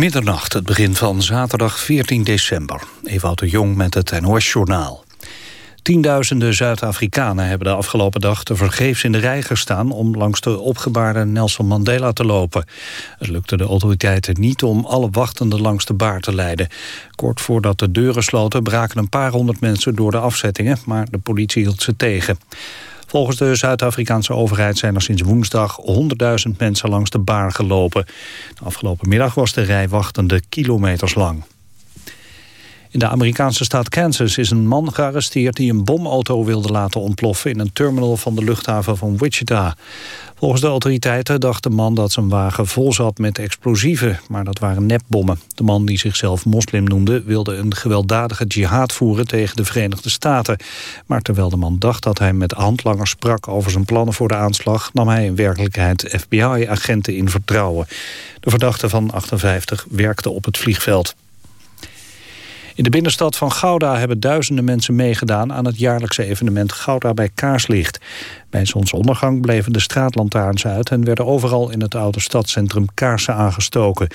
Middernacht, het begin van zaterdag 14 december. Ewout de Jong met het NOS-journaal. Tienduizenden Zuid-Afrikanen hebben de afgelopen dag te vergeefs in de rij gestaan om langs de opgebaarde Nelson Mandela te lopen. Het lukte de autoriteiten niet om alle wachtenden langs de baar te leiden. Kort voordat de deuren sloten braken een paar honderd mensen door de afzettingen, maar de politie hield ze tegen. Volgens de Zuid-Afrikaanse overheid zijn er sinds woensdag 100.000 mensen langs de baar gelopen. De afgelopen middag was de rij wachtende kilometers lang. In de Amerikaanse staat Kansas is een man gearresteerd... die een bomauto wilde laten ontploffen... in een terminal van de luchthaven van Wichita. Volgens de autoriteiten dacht de man dat zijn wagen vol zat met explosieven... maar dat waren nepbommen. De man die zichzelf moslim noemde... wilde een gewelddadige jihad voeren tegen de Verenigde Staten. Maar terwijl de man dacht dat hij met handlangers sprak... over zijn plannen voor de aanslag... nam hij in werkelijkheid FBI-agenten in vertrouwen. De verdachte van 58 werkte op het vliegveld. In de binnenstad van Gouda hebben duizenden mensen meegedaan... aan het jaarlijkse evenement Gouda bij Kaarslicht. Bij zonsondergang bleven de straatlantaarns uit... en werden overal in het oude stadscentrum kaarsen aangestoken.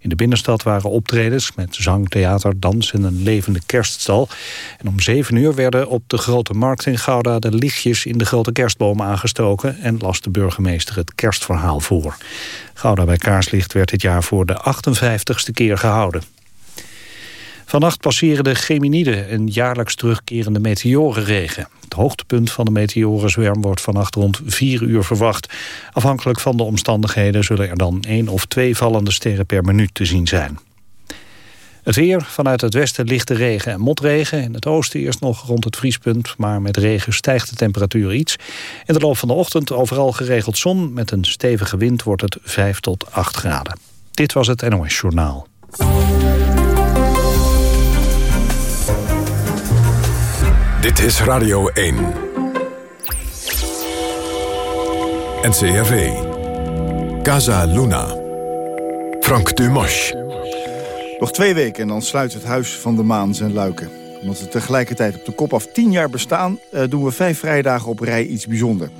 In de binnenstad waren optredens met zang, theater, dans... en een levende kerststal. En om zeven uur werden op de Grote Markt in Gouda... de lichtjes in de grote kerstboom aangestoken... en las de burgemeester het kerstverhaal voor. Gouda bij Kaarslicht werd dit jaar voor de 58ste keer gehouden. Vannacht passeren de Geminiden, een jaarlijks terugkerende meteorenregen. Het hoogtepunt van de meteorenzwerm wordt vannacht rond 4 uur verwacht. Afhankelijk van de omstandigheden zullen er dan één of twee vallende sterren per minuut te zien zijn. Het weer, vanuit het westen lichte regen en motregen. In het oosten eerst nog rond het vriespunt, maar met regen stijgt de temperatuur iets. In de loop van de ochtend overal geregeld zon. Met een stevige wind wordt het 5 tot 8 graden. Dit was het NOS Journaal. Dit is Radio 1. NCRV. Casa Luna. Frank Dumas. Nog twee weken en dan sluit het Huis van de Maan zijn luiken. Omdat we tegelijkertijd op de kop af tien jaar bestaan... Uh, doen we vijf vrijdagen op rij iets bijzonder.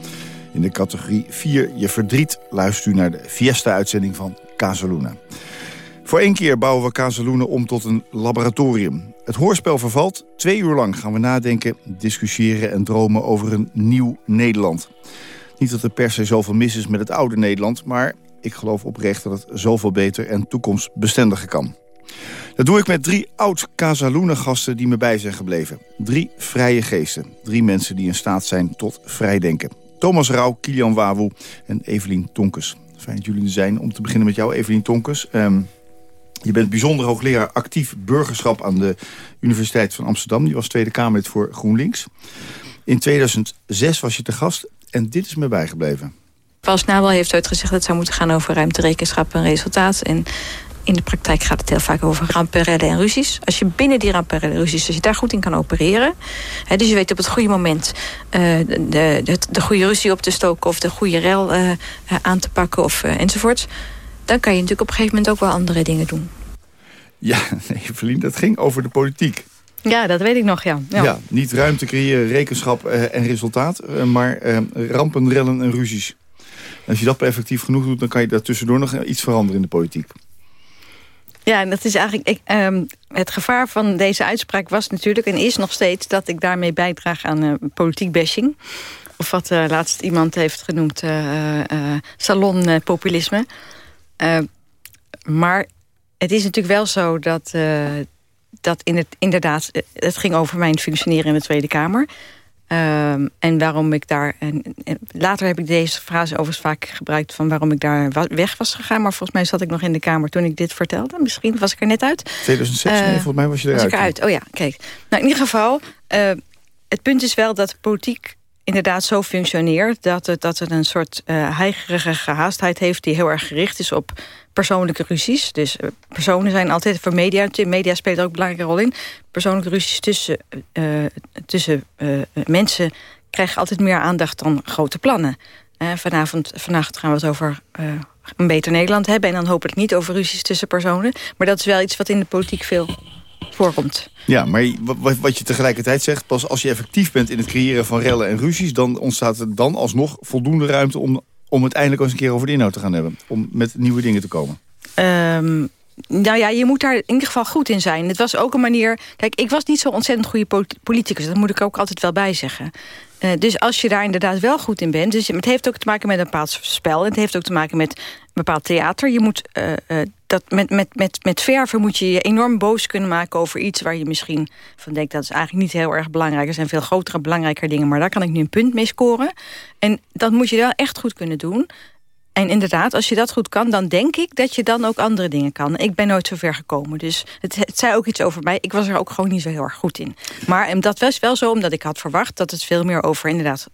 In de categorie 4 Je Verdriet luistert u naar de Fiesta-uitzending van Casa Luna. Voor één keer bouwen we Kazeloenen om tot een laboratorium. Het hoorspel vervalt. Twee uur lang gaan we nadenken, discussiëren en dromen over een nieuw Nederland. Niet dat er per se zoveel mis is met het oude Nederland... maar ik geloof oprecht dat het zoveel beter en toekomstbestendiger kan. Dat doe ik met drie oud Casaluna-gasten die me bij zijn gebleven. Drie vrije geesten. Drie mensen die in staat zijn tot vrijdenken. Thomas Rauw, Kilian Wawu en Evelien Tonkes. Fijn dat jullie er zijn. Om te beginnen met jou, Evelien Tonkes. Um, je bent bijzonder hoogleraar actief burgerschap aan de Universiteit van Amsterdam. Je was Tweede Kamerlid voor GroenLinks. In 2006 was je te gast en dit is me bijgebleven. Paul Nabel heeft uitgezegd dat het zou moeten gaan over ruimterekenschap en resultaat. En in de praktijk gaat het heel vaak over ramperellen en ruzies. Als je binnen die ramperellen en ruzies, als je daar goed in kan opereren... Hè, dus je weet op het goede moment uh, de, de, de, goede ruzie op te stoken... of de goede rel uh, aan te pakken of, uh, enzovoort dan kan je natuurlijk op een gegeven moment ook wel andere dingen doen. Ja, Evelien, dat ging over de politiek. Ja, dat weet ik nog, ja. Ja, ja niet ruimte creëren, rekenschap uh, en resultaat, uh, maar uh, rampen, rellen en ruzies. als je dat effectief genoeg doet, dan kan je daar tussendoor nog iets veranderen in de politiek. Ja, en dat is eigenlijk ik, um, het gevaar van deze uitspraak was natuurlijk en is nog steeds dat ik daarmee bijdraag aan politiek bashing. Of wat laatst iemand heeft genoemd salonpopulisme. Uh, maar het is natuurlijk wel zo dat, uh, dat in het, inderdaad... Eh, het ging over mijn functioneren in de Tweede Kamer. Uh, en waarom ik daar... En, en, later heb ik deze frase overigens vaak gebruikt... van waarom ik daar weg was gegaan. Maar volgens mij zat ik nog in de Kamer toen ik dit vertelde. Misschien was ik er net uit. 2006, nee, volgens mij was je eruit. Was ik eruit, oh ja, kijk. Nou, in ieder geval... het punt is wel dat politiek inderdaad zo functioneert... dat het, dat het een soort uh, heigerige gehaastheid heeft... die heel erg gericht is op persoonlijke ruzies. Dus uh, personen zijn altijd voor media... media speelt ook een belangrijke rol in. Persoonlijke ruzies tussen, uh, tussen mensen... krijgen altijd meer aandacht dan grote plannen. vanavond, vanavond gaan we het over een beter Nederland hebben... en dan hopelijk niet over ruzies tussen personen. Maar dat is wel iets wat in de politiek veel voorkomt. Ja, maar wat je tegelijkertijd zegt... pas als je effectief bent in het creëren van rellen en ruzies... dan ontstaat er dan alsnog voldoende ruimte... om, om het eindelijk eens een keer over de inhoud te gaan hebben. Om met nieuwe dingen te komen. Um, Nou ja, je moet daar in ieder geval goed in zijn. Het was ook een manier... Kijk, ik was niet zo ontzettend goede politicus. Dat moet ik ook altijd wel bij zeggen. Uh, dus als je daar inderdaad wel goed in bent... Dus het heeft ook te maken met een bepaald spel. Het heeft ook te maken met een bepaald theater. Je moet uh, uh, dat met, met, met, met verven moet je je enorm boos kunnen maken over iets... waar je misschien van denkt dat is eigenlijk niet heel erg belangrijk. Er zijn veel grotere, belangrijker dingen... maar daar kan ik nu een punt mee scoren. En dat moet je wel echt goed kunnen doen. En inderdaad, als je dat goed kan, dan denk ik dat je dan ook andere dingen kan. Ik ben nooit zo ver gekomen, dus het, het zei ook iets over mij. Ik was er ook gewoon niet zo heel erg goed in. Maar dat was wel zo, omdat ik had verwacht dat het veel meer over inderdaad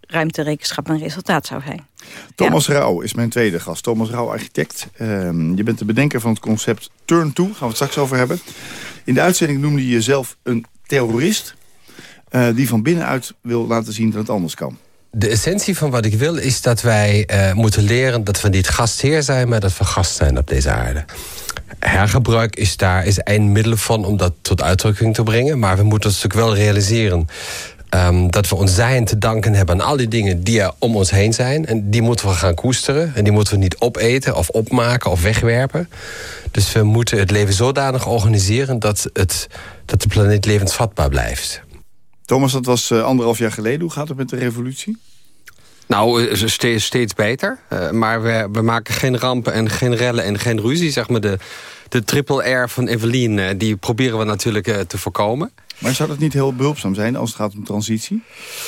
ruimte, rekenschap en resultaat zou zijn. Thomas ja. Rauw is mijn tweede gast. Thomas Rauw, architect. Um, je bent de bedenker van het concept Turn To. Gaan we het straks over hebben. In de uitzending noemde je jezelf een terrorist... Uh, die van binnenuit wil laten zien dat het anders kan. De essentie van wat ik wil is dat wij uh, moeten leren... dat we niet gastheer zijn, maar dat we gast zijn op deze aarde. Hergebruik is daar is een middel van om dat tot uitdrukking te brengen. Maar we moeten ons natuurlijk wel realiseren Um, dat we ons zijn te danken hebben aan al die dingen die er om ons heen zijn. En die moeten we gaan koesteren. En die moeten we niet opeten of opmaken of wegwerpen. Dus we moeten het leven zodanig organiseren dat, het, dat de planeet levensvatbaar blijft. Thomas, dat was uh, anderhalf jaar geleden. Hoe gaat het met de revolutie? Nou, steeds, steeds beter. Uh, maar we, we maken geen rampen en geen rellen en geen ruzie. Zeg maar de, de triple R van Evelien, uh, die proberen we natuurlijk te voorkomen. Maar zou dat niet heel behulpzaam zijn als het gaat om transitie?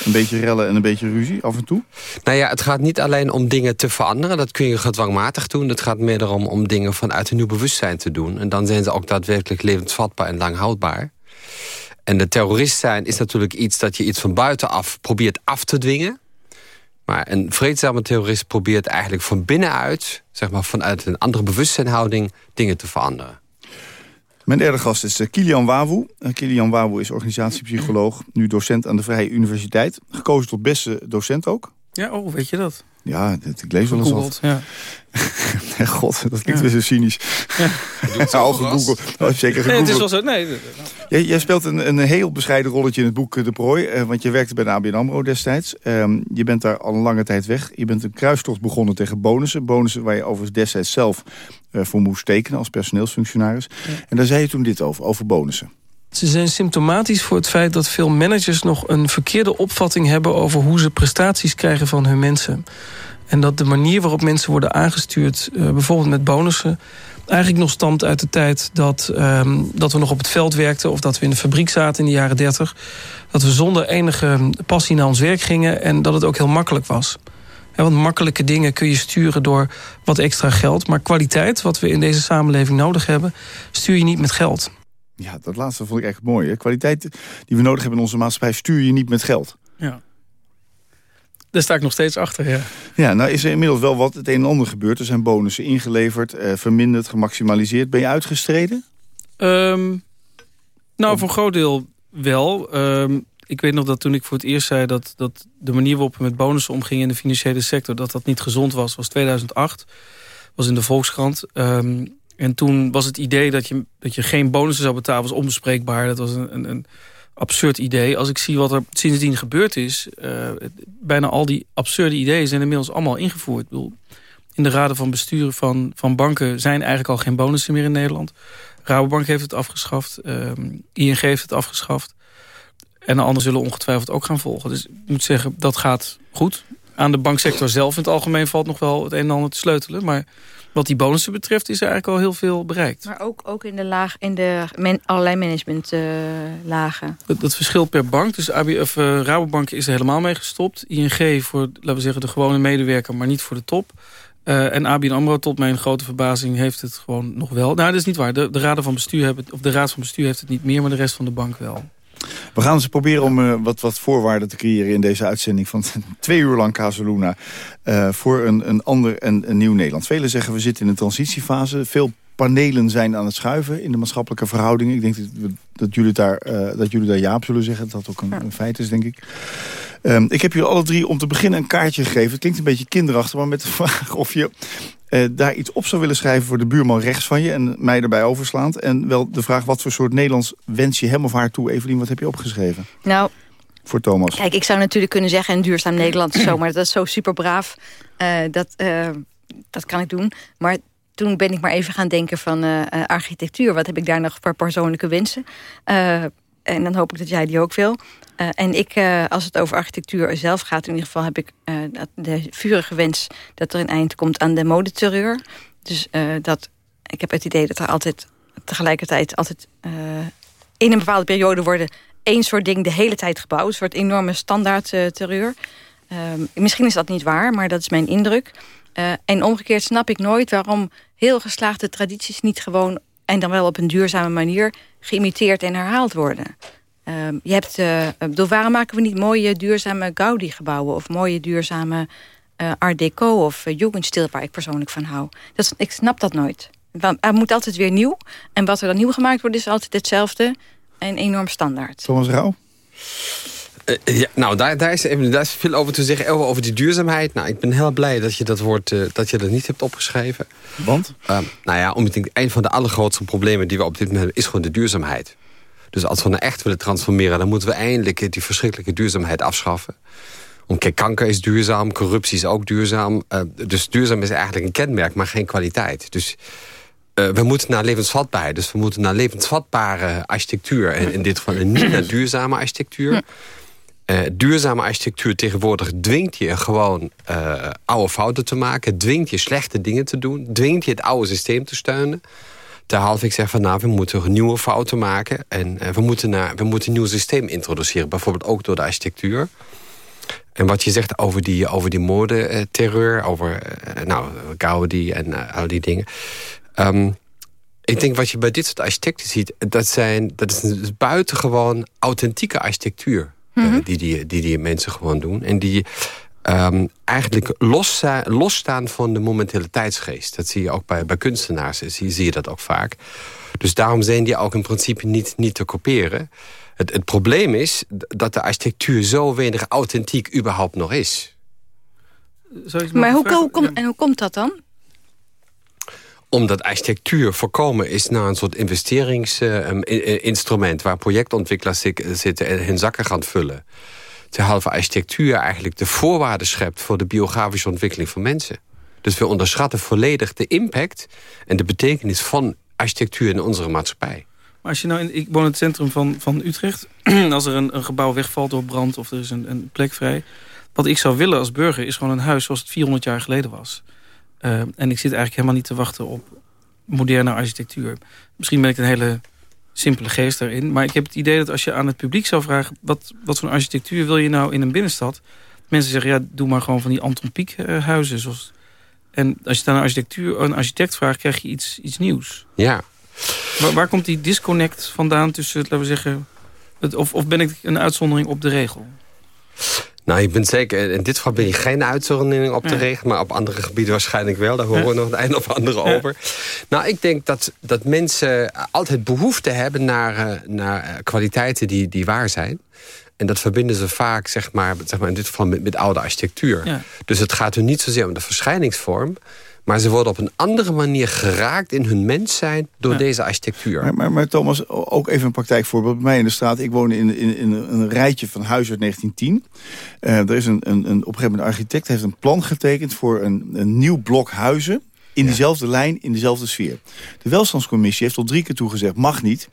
Een beetje rellen en een beetje ruzie af en toe? Nou ja, het gaat niet alleen om dingen te veranderen. Dat kun je gedwangmatig doen. Het gaat meer erom om dingen vanuit een nieuw bewustzijn te doen. En dan zijn ze ook daadwerkelijk levensvatbaar en lang houdbaar. En de terrorist zijn is natuurlijk iets dat je iets van buitenaf probeert af te dwingen. Maar een vreedzame terrorist probeert eigenlijk van binnenuit... zeg maar vanuit een andere bewustzijnhouding dingen te veranderen. Mijn derde gast is eh, Kilian Wawu. Eh, Kilian Wawu is organisatiepsycholoog, nu docent aan de Vrije Universiteit. Gekozen tot beste docent ook. Ja, oh, weet je dat? Ja, ik lees wel eens wat. Ja. God, dat klinkt ja. weer zo cynisch. Ja. Al gegoogeld. Oh, zeker nee, het is wel zo, nee. Jij, jij speelt een, een heel bescheiden rolletje in het boek De Prooi. Eh, want je werkte bij de ABN AMRO destijds. Um, je bent daar al een lange tijd weg. Je bent een kruistocht begonnen tegen bonussen. Bonussen waar je overigens destijds zelf uh, voor moest tekenen als personeelsfunctionaris. Ja. En daar zei je toen dit over, over bonussen. Ze zijn symptomatisch voor het feit dat veel managers nog een verkeerde opvatting hebben... over hoe ze prestaties krijgen van hun mensen. En dat de manier waarop mensen worden aangestuurd, uh, bijvoorbeeld met bonussen... eigenlijk nog stamt uit de tijd dat, um, dat we nog op het veld werkten... of dat we in de fabriek zaten in de jaren 30. Dat we zonder enige passie naar ons werk gingen... en dat het ook heel makkelijk was. Want makkelijke dingen kun je sturen door wat extra geld. Maar kwaliteit, wat we in deze samenleving nodig hebben... stuur je niet met geld. Ja, dat laatste vond ik echt mooi. Hè? Kwaliteit die we nodig hebben in onze maatschappij... stuur je niet met geld. Ja. Daar sta ik nog steeds achter, ja. Ja, nou is er inmiddels wel wat het een en ander gebeurd. Er zijn bonussen ingeleverd, eh, verminderd, gemaximaliseerd. Ben je uitgestreden? Um, nou, voor een groot deel wel. Um, ik weet nog dat toen ik voor het eerst zei... dat, dat de manier waarop we met bonussen omgingen in de financiële sector... dat dat niet gezond was, was 2008. was in de Volkskrant. Um, en toen was het idee dat je, dat je geen bonussen zou betalen... was onbespreekbaar. Dat was een, een, een absurd idee. Als ik zie wat er sindsdien gebeurd is... Uh, bijna al die absurde ideeën zijn inmiddels allemaal ingevoerd. Ik bedoel, in de raden van bestuur van, van banken... zijn eigenlijk al geen bonussen meer in Nederland. Rabobank heeft het afgeschaft. Uh, ING heeft het afgeschaft. En de anderen zullen ongetwijfeld ook gaan volgen. Dus ik moet zeggen, dat gaat goed. Aan de banksector zelf in het algemeen valt nog wel het een en ander te sleutelen. Maar wat die bonussen betreft is er eigenlijk al heel veel bereikt. Maar ook, ook in de, laag, in de men, allerlei managementlagen. Uh, dat, verschilt per bank. Dus AB, of, uh, Rabobank is er helemaal mee gestopt. ING voor, laten we zeggen, de gewone medewerker, maar niet voor de top. Uh, en ABN AMRO, tot mijn grote verbazing, heeft het gewoon nog wel. Nou, dat is niet waar. De, de, raden van bestuur hebben, of de raad van bestuur heeft het niet meer, maar de rest van de bank wel. We gaan eens proberen om uh, wat, wat voorwaarden te creëren in deze uitzending van twee uur lang Casaluna. Uh, voor een, een ander en een nieuw Nederland. Velen zeggen we zitten in een transitiefase. Veel panelen zijn aan het schuiven in de maatschappelijke verhoudingen. Ik denk dat, dat, jullie, daar, uh, dat jullie daar ja op zullen zeggen. Dat dat ook een, een feit is, denk ik. Um, ik heb jullie alle drie om te beginnen een kaartje gegeven. Het klinkt een beetje kinderachtig, maar met de vraag of je uh, daar iets op zou willen schrijven voor de buurman rechts van je... en mij erbij overslaand. En wel de vraag, wat voor soort Nederlands wens je hem of haar toe? Evelien, wat heb je opgeschreven? Nou, voor Thomas. Kijk, ik zou natuurlijk kunnen zeggen... een duurzaam Nederland zo, maar dat is zo super braaf. Uh, dat, uh, dat kan ik doen. Maar toen ben ik maar even gaan denken van uh, architectuur. Wat heb ik daar nog voor persoonlijke wensen? En dan hoop ik dat jij die ook wil. en ik, als het over architectuur zelf gaat... in ieder geval heb ik de vurige wens... dat er een eind komt aan de modeterreur. Dus dat, ik heb het idee dat er altijd tegelijkertijd... altijd in een bepaalde periode worden één soort ding de hele tijd gebouwd. Een soort enorme standaard terreur. Ehm, misschien is dat niet waar, maar dat is mijn indruk... En omgekeerd snap ik nooit waarom heel geslaagde tradities niet gewoon... en dan wel op een duurzame manier geïmiteerd en herhaald worden. Uh, je hebt, uh, waarom maken we niet mooie duurzame Gaudi-gebouwen... of mooie duurzame uh, Art Deco of uh, Jugendstil, waar ik persoonlijk van hou. Dat, ik snap dat nooit. Er moet altijd weer nieuw. En wat er dan nieuw gemaakt wordt is altijd hetzelfde... en enorm standaard. Thomas Rauw? Uh, ja, nou, daar, daar, is, daar is veel over te zeggen. Over die duurzaamheid. Nou, ik ben heel blij dat je dat woord uh, dat je dat niet hebt opgeschreven. Want? Uh, nou ja, omdat ik een van de allergrootste problemen die we op dit moment hebben... is gewoon de duurzaamheid. Dus als we nou echt willen transformeren... dan moeten we eindelijk die verschrikkelijke duurzaamheid afschaffen. Om, kijk, kanker is duurzaam, corruptie is ook duurzaam. dus duurzaam is eigenlijk een kenmerk, maar geen kwaliteit. Dus... we moeten naar levensvatbaarheid. Dus we moeten naar levensvatbare architectuur. En in dit geval een niet naar duurzame architectuur. Uh, duurzame architectuur tegenwoordig dwingt je gewoon uh, oude fouten te maken. Dwingt je slechte dingen te doen. Dwingt je het oude systeem te steunen. Terhalve ik zeg van nou, we moeten nieuwe fouten maken. En uh, we, moeten naar, we moeten een nieuw systeem introduceren. Bijvoorbeeld ook door de architectuur. En wat je zegt over die, over die modeterreur. Over nou, Gaudi en al die dingen. Um, ik denk wat je bij dit soort architecten ziet... dat, zijn, dat is buitengewoon authentieke architectuur. Mm die, die, die die mensen gewoon doen. En die um, eigenlijk los, losstaan van de momentele tijdsgeest. Dat zie je ook bij, bij kunstenaars, zie, zie je dat ook vaak. Dus daarom zijn die ook in principe niet, niet te kopiëren. Het, het probleem is dat de architectuur zo weinig authentiek überhaupt nog is. Maar hoe, hoe, kom, en hoe komt dat dan? Omdat architectuur voorkomen is naar een soort investeringsinstrument... waar projectontwikkelaars zitten en hun zakken gaan vullen. Terhalve architectuur eigenlijk de voorwaarden schept... voor de biografische ontwikkeling van mensen. Dus we onderschatten volledig de impact en de betekenis van architectuur in onze maatschappij. Maar als je nou in, ik woon in het centrum van, van Utrecht. als er een, een gebouw wegvalt door brand of er is een, een plek vrij. Wat ik zou willen als burger is gewoon een huis zoals het 400 jaar geleden was. Uh, en ik zit eigenlijk helemaal niet te wachten op moderne architectuur. Misschien ben ik een hele simpele geest daarin. Maar ik heb het idee dat als je aan het publiek zou vragen... wat, wat voor architectuur wil je nou in een binnenstad... mensen zeggen, ja, doe maar gewoon van die Anton Pieck uh, huizen. Zoals... En als je dan een, architectuur, een architect vraagt, krijg je iets, iets nieuws. Ja. Waar, waar komt die disconnect vandaan tussen, laten we zeggen... Het, of, of ben ik een uitzondering op de regel? Nou, je bent zeker, in dit geval ben je geen uitzondering op de regel... maar op andere gebieden waarschijnlijk wel. Daar horen we nog het een of andere over. Nou, ik denk dat, dat mensen altijd behoefte hebben naar, uh, naar eh, kwaliteiten die, die waar zijn. En dat verbinden ze vaak, zeg maar, zeg maar in dit geval met, met oude architectuur. Ja. Dus het gaat er niet zozeer om de verschijningsvorm... Maar ze worden op een andere manier geraakt in hun mens zijn door deze architectuur. Maar, maar, maar, Thomas, ook even een praktijkvoorbeeld. Bij mij in de straat, ik woon in, in, in een rijtje van huizen uit 1910. Uh, er is een, een, een, op een gegeven moment een architect heeft een plan getekend voor een, een nieuw blok huizen. In dezelfde lijn, in dezelfde sfeer. De welstandscommissie heeft tot drie keer toe gezegd... mag niet,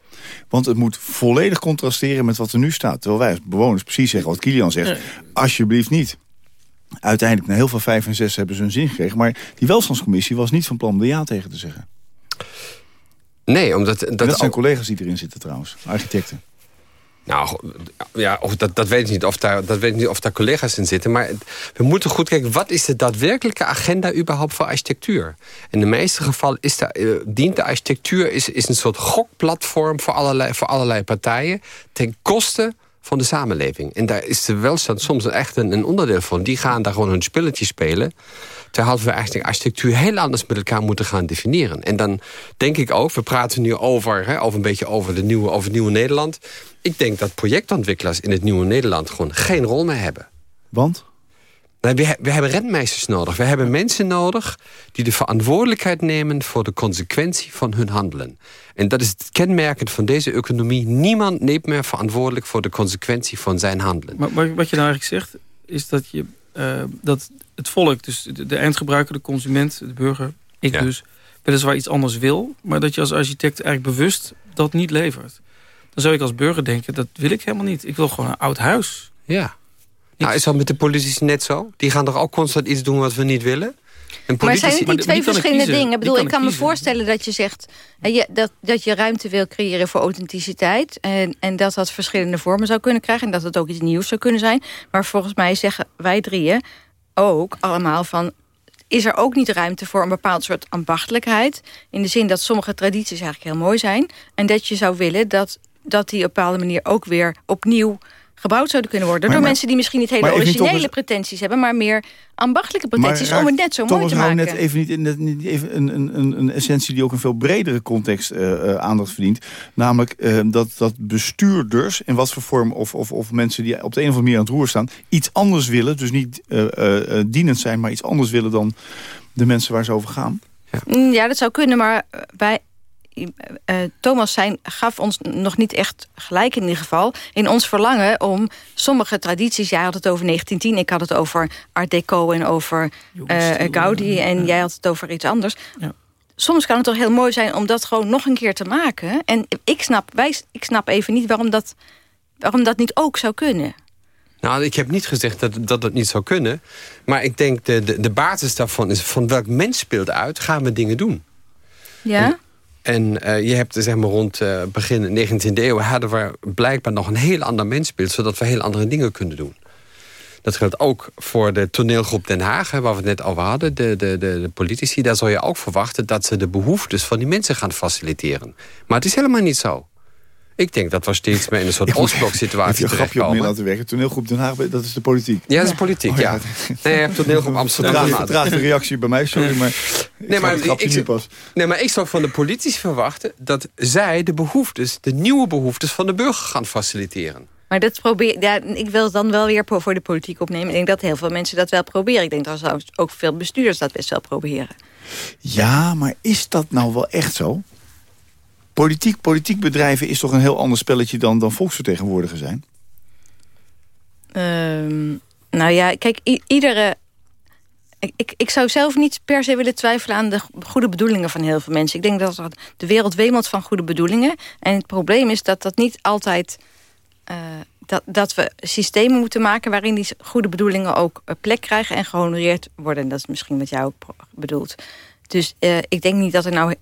want het moet volledig contrasteren met wat er nu staat. Terwijl wij als bewoners precies zeggen wat Kilian zegt. Alsjeblieft niet uiteindelijk na heel veel vijf en zes hebben ze hun zin gekregen. Maar die welstandscommissie was niet van plan om er ja tegen te zeggen. Nee, omdat... Dat, dat zijn collega's die erin zitten trouwens, architecten. Nou, ja, of dat, dat weet ik niet of, daar, dat weet ik niet of daar collega's in zitten. Maar we moeten goed kijken, wat is de daadwerkelijke agenda überhaupt voor architectuur? In de meeste gevallen is de, uh, dient de architectuur is, is een soort gokplatform voor allerlei, voor allerlei partijen... ten koste van de samenleving. En daar is de welstand soms echt een, onderdeel van. Die gaan daar gewoon hun spelletje spelen. Terwijl we eigenlijk architectuur heel anders met elkaar moeten gaan definiëren. En dan denk ik ook, we praten nu over, hè, over een beetje over, de nieuwe, over het nieuwe Nederland. Ik denk dat projectontwikkelaars in het nieuwe Nederland gewoon geen rol meer hebben. Want? We, we, hebben rentmeesters nodig. We hebben mensen nodig die de verantwoordelijkheid nemen... voor de consequentie van hun handelen. En dat is het kenmerkend van deze economie. Niemand neemt meer verantwoordelijk voor de consequentie van zijn handelen. Maar, wat je nou eigenlijk zegt, is dat, je, uh, dat het volk... dus de, de, eindgebruiker, de consument, de burger, ik dus weliswaar iets anders wil... maar dat je als architect eigenlijk bewust dat niet levert. Dan zou ik als burger denken, dat wil ik helemaal niet. Ik wil gewoon een oud huis. Ja. Nou, is dat met de politici net zo? Die gaan toch ook constant iets doen wat we niet willen? maar zijn het niet twee verschillende dingen? Ik bedoel, ik kan me voorstellen dat je zegt... dat, dat je ruimte wil creëren voor authenticiteit... En, en dat dat verschillende vormen zou kunnen krijgen... en dat het ook iets nieuws zou kunnen zijn. Maar volgens mij zeggen wij drieën ook allemaal van... is er ook niet ruimte voor een bepaald soort ambachtelijkheid... in de zin dat sommige tradities eigenlijk heel mooi zijn... en dat je zou willen dat, dat die op een bepaalde manier ook weer opnieuw gebouwd zouden kunnen worden. door mensen die misschien niet hele originele pretenties hebben... maar meer ambachtelijke pretenties om het net zo mooi te maken. net even niet, in, even een, een, een, essentie die ook een veel bredere context uh, aandacht verdient. Namelijk uh, dat, dat bestuurders, in wat voor vorm... Of, of, of mensen die op de een of andere manier aan het roer staan... iets anders willen, dus niet dienend zijn... maar iets anders willen dan de mensen waar ze over gaan. Ja, mm, ja dat zou kunnen, maar bij uh, Thomas zijn, gaf ons nog niet echt gelijk in ieder geval... in ons verlangen om sommige tradities... jij had het over 1910, ik had het over Art Deco en over uh, Gaudi... en jij had het over iets anders... Ja. Soms kan het toch heel mooi zijn om dat gewoon nog een keer te maken. En ik snap, wij, ik snap even niet waarom dat, waarom dat niet ook zou kunnen. Nou, ik heb niet gezegd dat, dat het niet zou kunnen. Maar ik denk de, de, de basis daarvan is... van welk mens speelt uit, gaan we dingen doen. Ja? En uh, je hebt zeg maar, rond uh, begin 19e eeuw... hadden we blijkbaar nog een heel ander mensbeeld... zodat we heel andere dingen kunnen doen. Dat geldt ook voor de toneelgroep Den Haag, waar we het net over hadden. De, de, de, de, politici, daar zou je ook verwachten... dat ze de behoeftes van die mensen gaan faciliteren. Maar het is helemaal niet zo. Ik denk dat we steeds meer in een soort Oostblok-situatie terechtkomen. een grapje op laten werken. Toneelgroep Den Haag, dat is de politiek. Ja, dat is politiek, oh, ja. Nee, je hebt toneelgroep Amsterdam. Vertraagde de reactie bij mij, sorry, maar nee, maar ik, pas. Nee, maar ik zou van de politici verwachten... dat zij de behoeftes, de nieuwe behoeftes van de burger gaan faciliteren. Maar dat probeer, ja, ik wil het dan wel weer voor de politiek opnemen. Ik denk dat heel veel mensen dat wel proberen. Ik denk dat ook veel bestuurders dat best wel proberen. Ja, maar is dat nou wel echt zo? Politiek, politiek bedrijven is toch een heel ander spelletje dan, dan volksvertegenwoordiger zijn? Um, nou ja, kijk, iedere... Ik, ik zou zelf niet per se willen twijfelen aan de goede bedoelingen van heel veel mensen. Ik denk dat de wereld wemelt van goede bedoelingen. En het probleem is dat dat niet altijd... Uh, dat, dat we systemen moeten maken waarin die goede bedoelingen ook plek krijgen en gehonoreerd worden. Dat is misschien wat jij ook bedoelt. Dus uh, ik denk niet dat er nou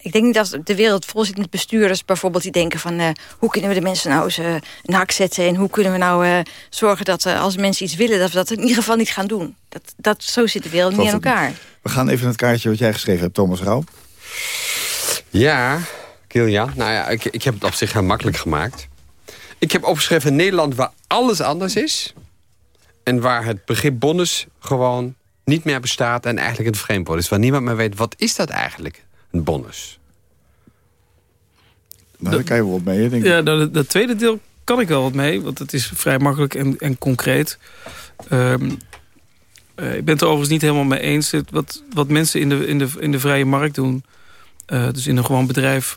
ik denk niet dat de wereld vol zit met bestuurders bijvoorbeeld die denken van... Uh, hoe kunnen we de mensen nou eens uh, een hak zetten... en hoe kunnen we nou uh, zorgen dat als mensen iets willen... dat we dat in ieder geval niet gaan doen. Dat, dat, zo zit de wereld niet in elkaar. We gaan even naar het kaartje wat jij geschreven hebt, Thomas Rauw. Ja, Kilja. Nou ja, ik, ik heb het op zich heel makkelijk gemaakt. Ik heb opgeschreven Nederland waar alles anders is... en waar het begrip bonus gewoon niet meer bestaat... en eigenlijk een vreemdwoord is. Waar niemand meer weet, wat is dat eigenlijk een bonus. Nou, daar kan je wel wat mee, denk ik. Ja, dat, dat, tweede deel kan ik wel wat mee, want het is vrij makkelijk en, en concreet. Um, uh, ik ben het er overigens niet helemaal mee eens. Wat, wat mensen in de, in, de, in de vrije markt doen... Uh, dus in een gewoon bedrijf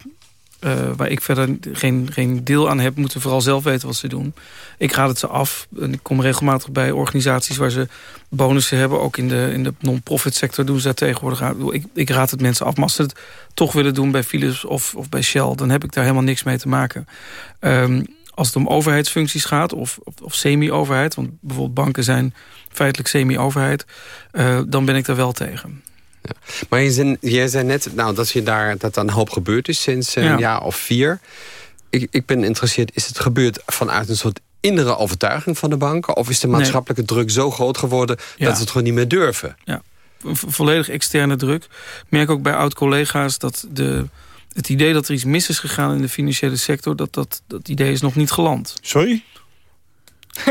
uh, waar ik verder geen, geen deel aan heb... moeten vooral zelf weten wat ze doen. Ik raad het ze af. En ik kom regelmatig bij organisaties waar ze bonussen hebben. Ook in de, in de non-profit sector doen ze dat tegenwoordig. Ik, ik raad het mensen af. Maar als ze het toch willen doen bij Philips of, of bij Shell... dan heb ik daar helemaal niks mee te maken. Um, als het om overheidsfuncties gaat of, of, semi-overheid... want bijvoorbeeld banken zijn feitelijk semi-overheid... Uh, dan ben ik daar wel tegen. Ja. Maar je zei, jij zei net nou, dat, je daar, dat er een hoop gebeurd is sinds een jaar of vier. Ik, ik ben geïnteresseerd, is het gebeurd vanuit een soort innere overtuiging van de banken? Of is de maatschappelijke druk zo groot geworden dat ze het gewoon niet meer durven? Ja, volledig externe druk. Ik merk ook bij oud-collega's dat de, het idee dat er iets mis is gegaan in de financiële sector... dat dat, dat idee is nog niet geland. Sorry?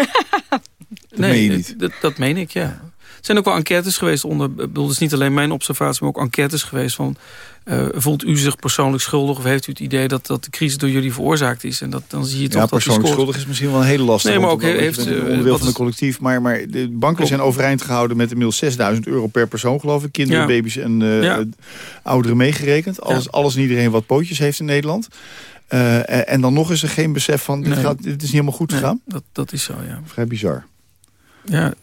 dat nee, meen je niet. Dat, dat meen ik, ja. Er zijn ook wel enquêtes geweest onder... bedoel, het is niet alleen mijn observatie, maar ook enquêtes geweest van... Uh, voelt u zich persoonlijk schuldig of heeft u het idee dat, dat de crisis door jullie veroorzaakt is? En dat, dan zie je toch ja, dat persoonlijk schuldig is misschien wel een hele lastige. Nee, maar ook heeft... Uh, onderdeel van een collectief. Maar, maar de banken zijn overeind gehouden met inmiddels 6000 euro per persoon, geloof ik. Kinderen, baby's en uh, ouderen meegerekend. Alles, alles en iedereen wat pootjes heeft in Nederland. en dan nog is er geen besef van, dit, gaat, dit is niet helemaal goed gegaan. Dat, dat is zo, ja. Vrij bizar. Ja,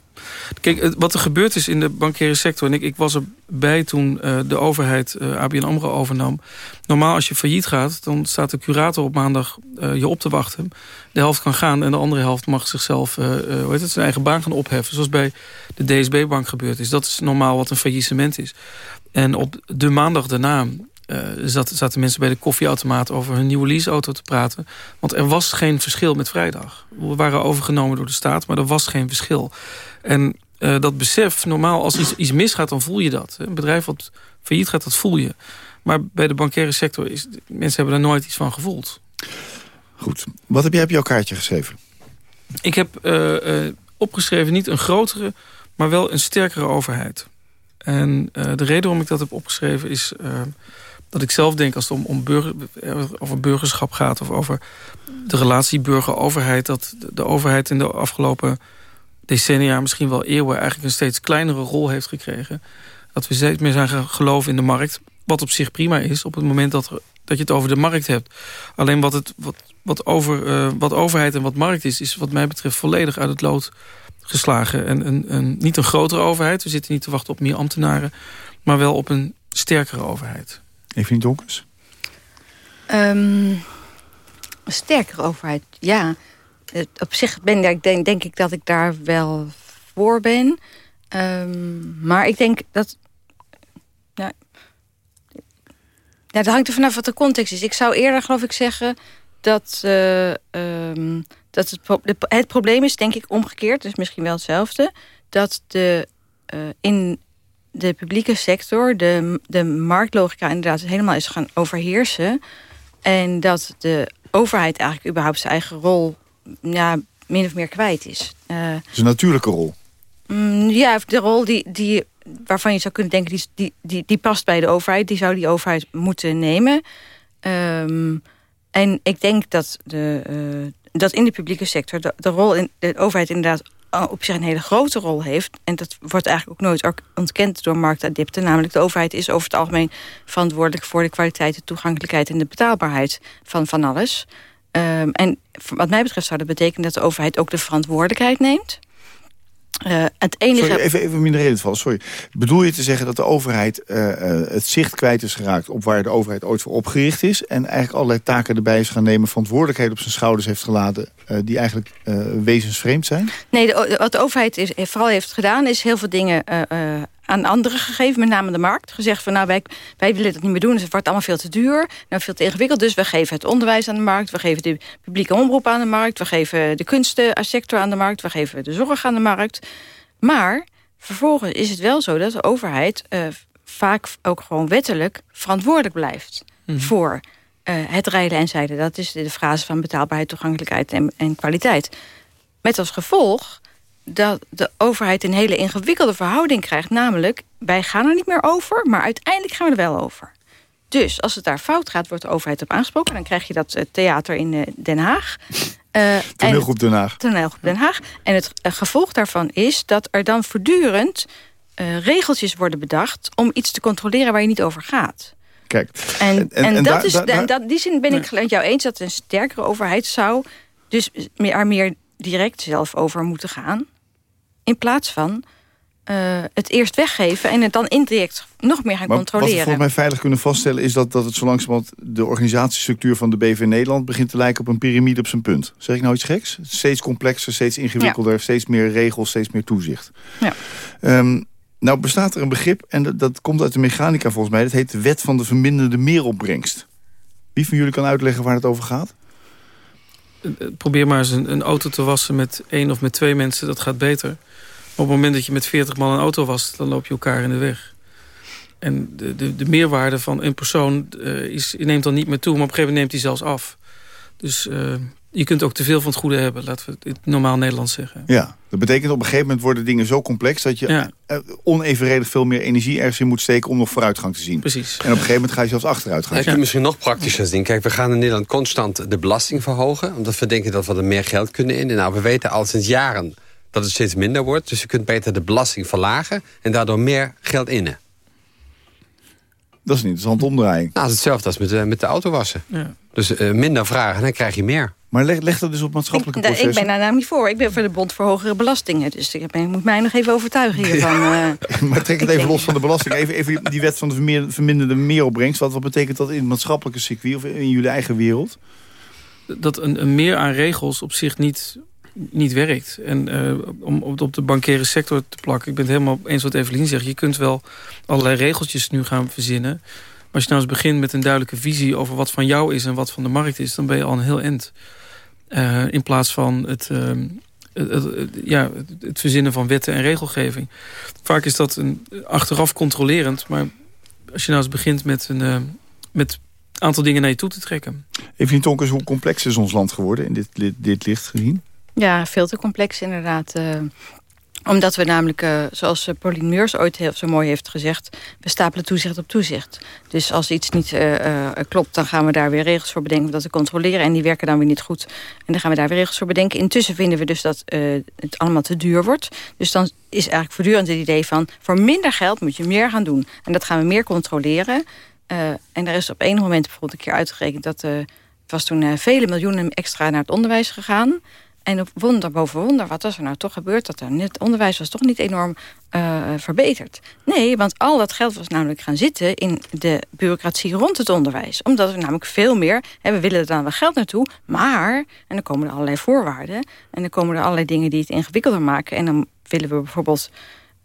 Kijk, wat er gebeurd is in de bankaire sector... en ik, ik was erbij toen uh, de overheid uh, ABN AMRO overnam. Normaal als je failliet gaat, dan staat de curator op maandag uh, je op te wachten. De helft kan gaan en de andere helft mag zichzelf hoe heet het, zijn eigen baan gaan opheffen. Zoals bij de DSB-bank gebeurd is. Dat is normaal wat een faillissement is. En op de maandag daarna zaten mensen bij de koffieautomaat over hun nieuwe leaseauto te praten. Want er was geen verschil met vrijdag. We waren overgenomen door de staat, maar er was geen verschil. En uh, dat besef, normaal als iets, iets misgaat, dan voel je dat. Een bedrijf wat failliet gaat, dat voel je. Maar bij de bankaire sector, is, mensen hebben daar nooit iets van gevoeld. Goed. Wat heb jij op jouw kaartje geschreven? Ik heb uh, opgeschreven niet een grotere, maar wel een sterkere overheid. En de reden waarom ik dat heb opgeschreven is dat ik zelf denk als het om, om burger, over burgerschap gaat... of over de relatie burger-overheid... dat de overheid in de afgelopen decennia, misschien wel eeuwen... eigenlijk een steeds kleinere rol heeft gekregen. Dat we steeds meer zijn gaan geloven in de markt. Wat op zich prima is, op het moment dat, dat je het over de markt hebt. Alleen wat, het, wat, wat, over, uh, wat overheid en wat markt is... is wat mij betreft volledig uit het lood geslagen. En een, een, niet een grotere overheid, we zitten niet te wachten op meer ambtenaren... maar wel op een sterkere overheid. Evelien Donkers? Um, een sterkere overheid, ja. Op zich ben, ik denk, denk ik dat ik daar wel voor ben. Um, maar ik denk dat... Ja, ja, dat hangt er vanaf wat de context is. Ik zou eerder, geloof ik, zeggen dat, uh, um, dat het, probleem is, denk ik, omgekeerd. Dus misschien wel hetzelfde. Dat de, uh, in de publieke sector de, de marktlogica inderdaad helemaal is gaan overheersen. En dat de overheid eigenlijk überhaupt zijn eigen rol ja, min of meer kwijt is. Uh, is een natuurlijke rol? Mm, ja, de rol die, die, waarvan je zou kunnen denken... Die, die, die, die past bij de overheid, die zou die overheid moeten nemen. Um, en ik denk dat, de, uh, dat in de publieke sector de, de rol in de overheid inderdaad op zich een hele grote rol heeft... en dat wordt eigenlijk ook nooit ontkend door marktadepten... namelijk de overheid is over het algemeen verantwoordelijk... voor de kwaliteit, de toegankelijkheid en de betaalbaarheid van van alles. Um, en wat mij betreft zou dat betekenen dat de overheid ook de verantwoordelijkheid neemt... Uh, het enige... Sorry, even, even minder reden vallen. Sorry. Bedoel je te zeggen dat de overheid uh, uh, het zicht kwijt is geraakt... op waar de overheid ooit voor opgericht is... en eigenlijk allerlei taken erbij is gaan nemen... verantwoordelijkheid op zijn schouders heeft geladen... die eigenlijk wezensvreemd zijn? Nee, de, wat de overheid is, vooral heeft gedaan... is heel veel dingen aan anderen gegeven, met name de markt. Gezegd van nou, wij, wij willen dat niet meer doen, dus het wordt allemaal veel te duur. Nou, veel te ingewikkeld, dus we geven het onderwijs aan de markt. We geven de publieke omroep aan de markt. We geven de kunstensector aan de markt. We geven de zorg aan de markt. Maar vervolgens is het wel zo dat de overheid uh, vaak ook gewoon wettelijk verantwoordelijk blijft mm. voor uh, het rijden en zeilen. Dat is de frase van betaalbaarheid, toegankelijkheid en, en kwaliteit. Met als gevolg dat de overheid een hele ingewikkelde verhouding krijgt. Namelijk, wij gaan er niet meer over, maar uiteindelijk gaan we er wel over. Dus als het daar fout gaat, wordt de overheid op aangesproken. Dan krijg je dat uh, theater in uh, Den Haag. Uh, toneelgroep Den Haag. Toneelgroep Den Haag. En het gevolg daarvan is dat er dan voortdurend regeltjes worden bedacht... om iets te controleren waar je niet over gaat. Kijk. En, en, en, dat is, en dat, die zin ben ik met jou eens dat een sterkere overheid zou... dus meer, meer direct zelf over moeten gaan. In plaats van uh, het eerst weggeven en het dan indirect nog meer gaan maar controleren. Wat we volgens mij veilig kunnen vaststellen is dat, dat het zo langzamerhand... de organisatiestructuur van de BV Nederland begint te lijken op een piramide op zijn punt. Zeg ik nou iets geks? Steeds complexer, steeds ingewikkelder, ja. steeds meer regels, steeds meer toezicht. Ja. Um, nou bestaat er een begrip, en dat, dat, komt uit de mechanica volgens mij... dat heet de wet van de verminderde meeropbrengst. Wie van jullie kan uitleggen waar het over gaat? Eh, probeer maar eens een, een auto te wassen met één of met twee mensen, dat gaat beter het moment dat je met 40 man een auto was, dan loop je elkaar in de weg. En de, de, de meerwaarde van een persoon uh, is, neemt dan niet meer toe, maar op een gegeven moment neemt hij zelfs af. Dus uh, je kunt ook te veel van het goede hebben, laten we het normaal Nederlands zeggen. Ja, dat betekent op een gegeven moment worden dingen zo complex... dat je ja. Eh, onevenredig veel meer energie ergens in moet steken om nog vooruitgang te zien. Precies. En op een gegeven moment ga je zelfs achteruit gaan. Ja, je kunt misschien nog praktischer zien. Kijk, we gaan in Nederland constant de belasting verhogen... omdat we denken dat we er meer geld kunnen in. En nou, we weten al sinds jaren dat het steeds minder wordt. Dus je kunt beter de belasting verlagen en daardoor meer geld innen. Dat is een interessante omdraaiing. Nou, het is hetzelfde als met, uh, met de auto wassen. Ja. Dus uh, minder vragen, dan krijg je meer. Maar leg, leg dat dus op maatschappelijke ik, processen. Ik ben daar namelijk niet voor. Ik ben voor de Bond voor Hogere Belastingen. Dus ik, ben, moet mij nog even overtuigen hiervan. Ja. Uh, maar trek het even los van de belasting. Even, even die wet van de verminderde meeropbrengst. Wat, wat betekent dat in het maatschappelijke circuit of in jullie eigen wereld? Dat een, een meer aan regels op zich niet, niet werkt. En uh, om op de bankaire sector te plakken. Ik ben het helemaal eens wat Evelien zegt. Je kunt wel allerlei regeltjes nu gaan verzinnen. Maar als je nou eens begint met een duidelijke visie over wat van jou is en wat van de markt is, dan ben je al een heel eind. Uh, in plaats van het, uh, het, ja, het verzinnen van wetten en regelgeving. Vaak is dat een, achteraf controlerend. Maar als je nou eens begint met een uh, met aantal dingen naar je toe te trekken. Evelien Tonkers, hoe complex is ons land geworden in dit, dit, dit licht gezien? Ja, veel te complex inderdaad omdat we namelijk, uh, zoals Pauline Meurs ooit heel, zo mooi heeft gezegd... we stapelen toezicht op toezicht. Dus als iets niet klopt, dan gaan we daar weer regels voor bedenken... om dat te controleren en die werken dan weer niet goed. En dan gaan we daar weer regels voor bedenken. Intussen vinden we dus dat het allemaal te duur wordt. Dus dan is eigenlijk voortdurend het idee van... voor minder geld moet je meer gaan doen. En dat gaan we meer controleren. en daar is op enig moment bijvoorbeeld een keer uitgerekend... dat was toen vele miljoenen extra naar het onderwijs gegaan... En wonder boven wonder, wat was er nou toch gebeurd? Dat er, het onderwijs was toch niet enorm uh, verbeterd. Nee, want al dat geld was namelijk gaan zitten in de bureaucratie rond het onderwijs. Omdat er namelijk veel meer, hè, we willen er dan wel geld naartoe, maar, en dan komen er allerlei voorwaarden, en dan komen er allerlei dingen die het ingewikkelder maken. En dan willen we bijvoorbeeld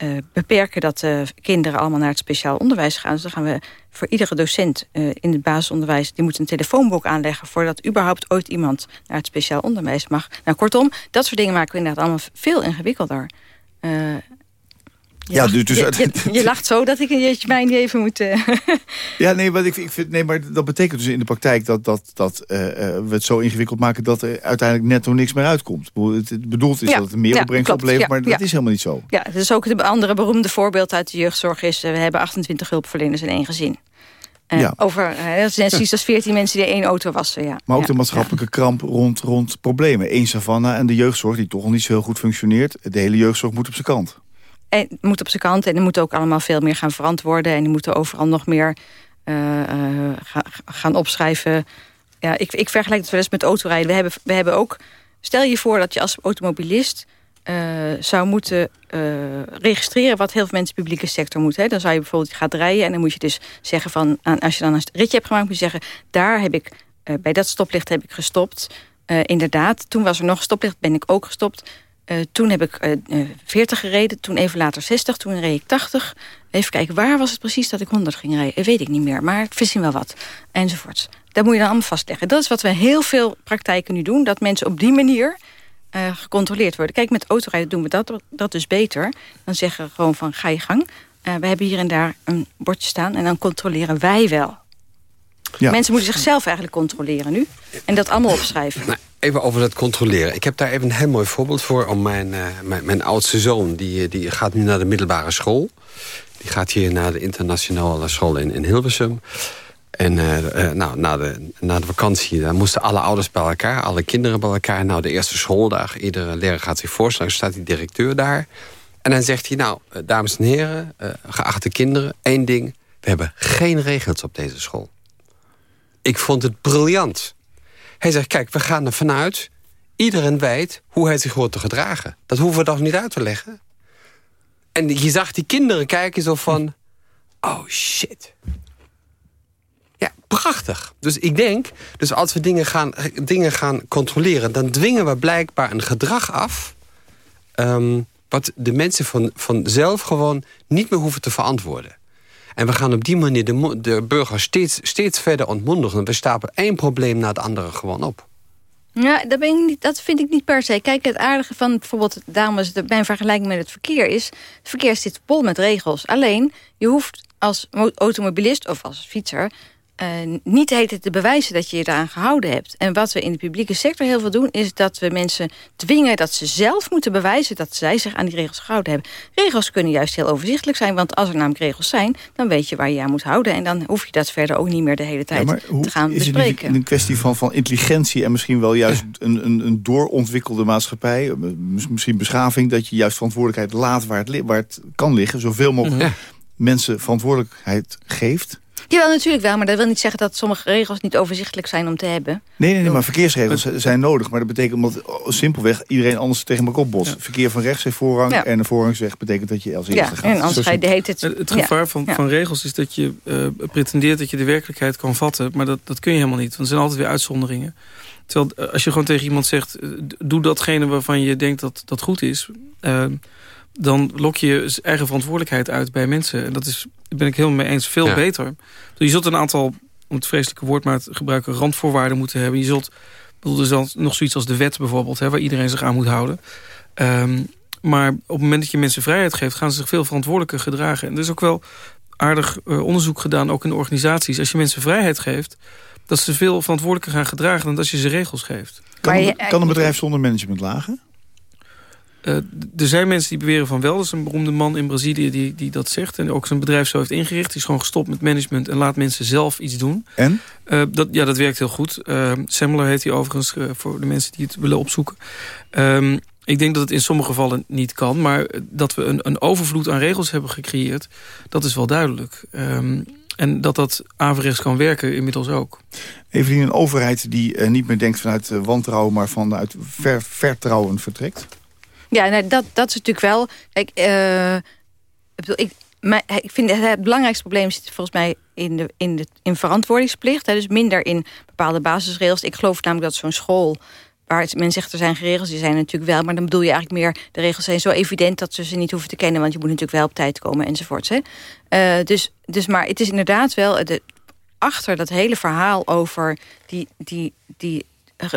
uh, beperken dat uh, kinderen allemaal naar het speciaal onderwijs gaan. Dus dan gaan we voor iedere docent uh, in het basisonderwijs... die moet een telefoonboek aanleggen... voordat überhaupt ooit iemand naar het speciaal onderwijs mag. Nou, kortom, dat soort dingen maken we inderdaad allemaal veel ingewikkelder. Ja, dus, dus, je, je, je, lacht zo dat ik je mij niet even moet... Uh... Ja, nee, maar, ik, ik vind, nee, maar dat betekent dus in de praktijk... dat, dat, dat uh, we het zo ingewikkeld maken dat er uiteindelijk netto niks meer uitkomt. Het, bedoeld is ja, dat het meer opbrengst ja, oplevert, maar dat is helemaal niet zo. Ja, is ook het andere beroemde voorbeeld uit de jeugdzorg is... we hebben 28 hulpverleners in één gezin. Ja. Over, dat net zoiets als 14 mensen die één auto wassen. Ja. Maar ook de maatschappelijke kramp rond, rond problemen. Eén savanna en de jeugdzorg die toch al niet zo heel goed functioneert. De hele jeugdzorg moet op zijn kant. En moet op zijn kant en er moet ook allemaal veel meer gaan verantwoorden. En die moeten overal nog meer uh, ga, gaan opschrijven. Ja, ik, ik vergelijk het wel eens met autorijden. We hebben, we hebben ook, stel je voor dat je als automobilist uh, zou moeten registreren wat heel veel mensen in de publieke sector moeten. Dan zou je bijvoorbeeld gaat rijden en dan moet je dus zeggen van, als je dan een ritje hebt gemaakt, moet je zeggen, daar heb ik, bij dat stoplicht heb ik gestopt. inderdaad, toen was er nog stoplicht, ben ik ook gestopt. Uh, toen heb ik uh, 40 gereden, toen even later 60, toen reed ik 80. Even kijken, waar was het precies dat ik 100 ging rijden? Weet ik niet meer, maar ik verzin wel wat. Enzovoorts. Dat moet je dan allemaal vastleggen. Dat is wat we heel veel praktijken nu doen. Dat mensen op die manier uh, gecontroleerd worden. Kijk, met autorijden doen we dat, dat dus beter. Dan zeggen we gewoon van, ga je gang. Uh, we hebben hier en daar een bordje staan en dan controleren wij wel. Ja. Mensen moeten zichzelf eigenlijk controleren nu. En dat allemaal opschrijven. Even over dat controleren. Ik heb daar even een heel mooi voorbeeld voor. Om mijn, uh, mijn, mijn, oudste zoon, die, die gaat nu naar de middelbare school. Die gaat hier naar de internationale school in, in Hilversum. En uh, nou, na, de, na de vakantie daar moesten alle ouders bij elkaar. Alle kinderen bij elkaar. Nou, de eerste schooldag. Iedere leraar gaat zich voorstellen. staat die directeur daar. En dan zegt hij, nou, dames en heren, geachte kinderen... één ding, we hebben geen regels op deze school. Ik vond het briljant. Hij zegt, kijk, we gaan er vanuit... iedereen weet hoe hij zich hoort te gedragen. Dat hoeven we toch niet uit te leggen? En je zag die kinderen kijken zo van... oh, shit. Ja, prachtig. Dus ik denk, dus als we dingen gaan, dingen gaan controleren... dan dwingen we blijkbaar een gedrag af... Um, wat de mensen van, vanzelf gewoon niet meer hoeven te verantwoorden. En we gaan op die manier de, de burger steeds, steeds verder ontmondigen. We stapelen één probleem na het andere gewoon op. Ja, dat, ben ik niet, dat vind ik niet per se. Kijk, het aardige van bijvoorbeeld, is het mijn vergelijking met het verkeer is... het verkeer zit vol met regels. Alleen, je hoeft als automobilist of als fietser... Uh, niet heet het te bewijzen dat je je eraan gehouden hebt. En wat we in de publieke sector heel veel doen... is dat we mensen dwingen dat ze zelf moeten bewijzen... dat zij zich aan die regels gehouden hebben. Regels kunnen juist heel overzichtelijk zijn. Want als er namelijk regels zijn, dan weet je waar je aan moet houden. En dan hoef je dat verder ook niet meer de hele tijd ja, te gaan is bespreken. Het een kwestie van, van intelligentie... en misschien wel juist een, een, een doorontwikkelde maatschappij... misschien beschaving, dat je juist verantwoordelijkheid laat waar het, waar het kan liggen... zoveel mogelijk mensen verantwoordelijkheid geeft... Ja, natuurlijk wel, maar dat wil niet zeggen dat sommige regels niet overzichtelijk zijn om te hebben. Nee, nee, nee maar verkeersregels zijn nodig. Maar dat betekent omdat simpelweg iedereen anders tegen elkaar opbotst. Verkeer van rechts heeft voorrang en de voorrangsweg betekent dat je als eerste ja, gaat. En anders ga je de heet het. Het gevaar van, van regels is dat je uh, pretendeert dat je de werkelijkheid kan vatten. Maar dat, dat kun je helemaal niet, want er zijn altijd weer uitzonderingen. Terwijl eh, als je gewoon tegen iemand zegt, eh, doe datgene waarvan je denkt dat dat goed is... Uh, dan lok je eigen verantwoordelijkheid uit bij mensen. En dat is, daar ben ik helemaal mee eens, veel beter. Je zult een aantal, om het vreselijke woord maar te gebruiken... randvoorwaarden moeten hebben. Je zult, bedoel, er is dan nog zoiets als de wet bijvoorbeeld... Hè, waar iedereen zich aan moet houden. Um, maar op het moment dat je mensen vrijheid geeft... gaan ze zich veel verantwoordelijker gedragen. En er is ook wel aardig uh, onderzoek gedaan, ook in de organisaties. Als je mensen vrijheid geeft... dat ze veel verantwoordelijker gaan gedragen... dan als je ze regels geeft. Kan, een, kan een bedrijf zonder management lagen? Uh, er zijn mensen die beweren van wel. Dat is een beroemde man in Brazilië die, die dat zegt. En ook zijn bedrijf zo heeft ingericht. Die is gewoon gestopt met management en laat mensen zelf iets doen. En? Uh, dat, ja, dat werkt heel goed. Uh, Semmler heet hij overigens voor de mensen die het willen opzoeken. Um, ik denk dat het in sommige gevallen niet kan. Maar dat we een, een overvloed aan regels hebben gecreëerd... dat is wel duidelijk. Um, en dat dat averechts kan werken inmiddels ook. Evelien, een overheid die niet meer denkt vanuit wantrouwen... maar vanuit ver, vertrouwen vertrekt? Ja, dat, dat is natuurlijk wel... Kijk, uh, ik, maar, ik vind het, belangrijkste probleem zit volgens mij in, de, in, de, in verantwoordingsplicht. Hè, dus minder in bepaalde basisregels. Ik geloof namelijk dat zo'n school waar men zegt er zijn regels, die zijn natuurlijk wel. Maar dan bedoel je eigenlijk meer, de regels zijn zo evident dat ze ze niet hoeven te kennen. Want je moet natuurlijk wel op tijd komen enzovoorts. Hè. Uh, dus, dus, maar het is inderdaad wel, de, achter dat hele verhaal over die, die, die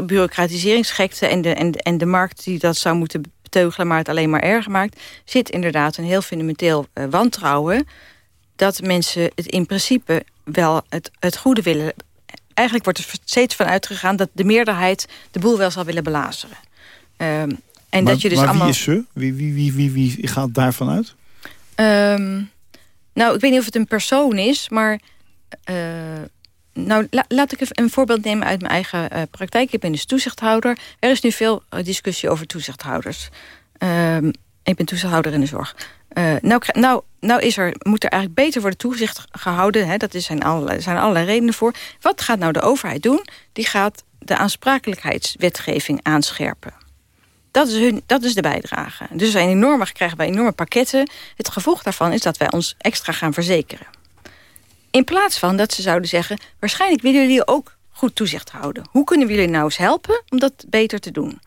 bureaucratiseringsgekte en de, en, en de markt die dat zou moeten teugelen, maar het alleen maar erger maakt... zit inderdaad een heel fundamenteel uh, wantrouwen... dat mensen het in principe wel het, het goede willen. Eigenlijk wordt er steeds van uitgegaan dat de meerderheid de boel wel zal willen belazeren. Um, en maar, dat je dus maar allemaal... wie is ze? Wie, wie, wie, wie, wie gaat daarvan uit? Um, nou, ik weet niet of het een persoon is, maar... Uh, nou, la, laat ik even een voorbeeld nemen uit mijn eigen uh, praktijk. Ik ben dus toezichthouder. Er is nu veel uh, discussie over toezichthouders. Uh, ik ben toezichthouder in de zorg. nou, nou, nou is er, moet er eigenlijk beter worden toezicht gehouden. Hè? Dat is, zijn, allerlei, zijn allerlei redenen voor. Wat gaat nou de overheid doen? Die gaat de aansprakelijkheidswetgeving aanscherpen. Dat is, hun, dat is de bijdrage. Dus zijn enorme, krijgen wij enorme pakketten. Het gevolg daarvan is dat wij ons extra gaan verzekeren. In plaats van dat ze zouden zeggen... waarschijnlijk willen jullie ook goed toezicht houden. Hoe kunnen we jullie nou eens helpen om dat beter te doen?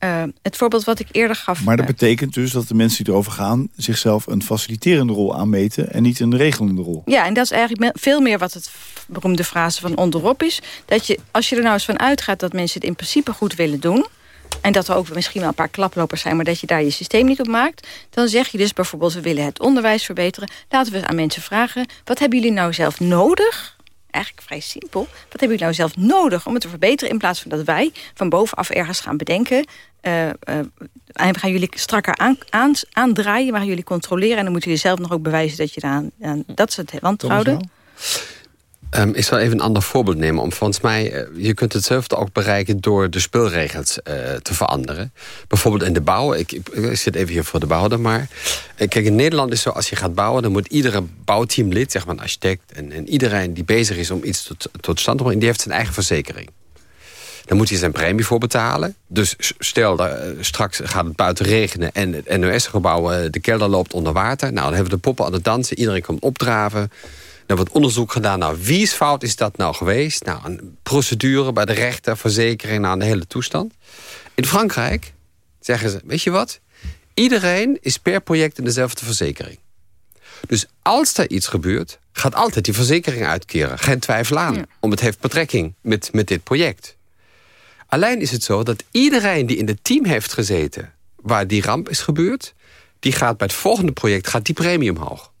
Uh, het voorbeeld wat ik eerder gaf... Maar dat betekent dus dat de mensen die erover gaan... zichzelf een faciliterende rol aanmeten en niet een regelende rol. Ja, en dat is eigenlijk veel meer wat het beroemde frase van onderop is. Dat je, als je er nou eens van uitgaat dat mensen het in principe goed willen doen... en dat er ook misschien wel een paar klaplopers zijn... maar dat je daar je systeem niet op maakt... dan zeg je dus bijvoorbeeld, we willen het onderwijs verbeteren. Laten we aan mensen vragen, wat hebben jullie nou zelf nodig... Eigenlijk vrij simpel. Wat hebben jullie nou zelf nodig om het te verbeteren... in plaats van dat wij van bovenaf ergens gaan bedenken... Uh, uh, en gaan jullie strakker aan, aan, aandraaien, we gaan jullie controleren... en dan moeten jullie zelf nog ook bewijzen dat je eraan... aan, dat is het wantrouwen. Um, ik zal even een ander voorbeeld nemen. Om, volgens mij, uh, je kunt hetzelfde ook bereiken door de speelregels uh, te veranderen. Bijvoorbeeld in de bouw. Ik, ik, zit even hier voor de bouwer maar. Kijk, in Nederland is zo, als je gaat bouwen... dan moet iedere bouwteamlid, zeg maar een architect... en, en iedereen die bezig is om iets tot, tot stand te brengen... die heeft zijn eigen verzekering. Dan moet hij zijn premie voor betalen. Dus stel, straks gaat het buiten regenen... en het NOS-gebouw, de kelder loopt onder water. Nou, dan hebben we de poppen aan het dansen. Iedereen komt opdraven... Er wordt onderzoek gedaan naar wie is fout is dat nou geweest. Nou, een procedure bij de rechter, verzekering, nou, de hele toestand. In Frankrijk zeggen ze, weet je wat? Iedereen is per project in dezelfde verzekering. Dus als er iets gebeurt, gaat altijd die verzekering uitkeren. Geen twijfel aan, ja. om het heeft betrekking met, met dit project. Alleen is het zo dat iedereen die in het team heeft gezeten... waar die ramp is gebeurd... die gaat bij het volgende project gaat die premie omhoog.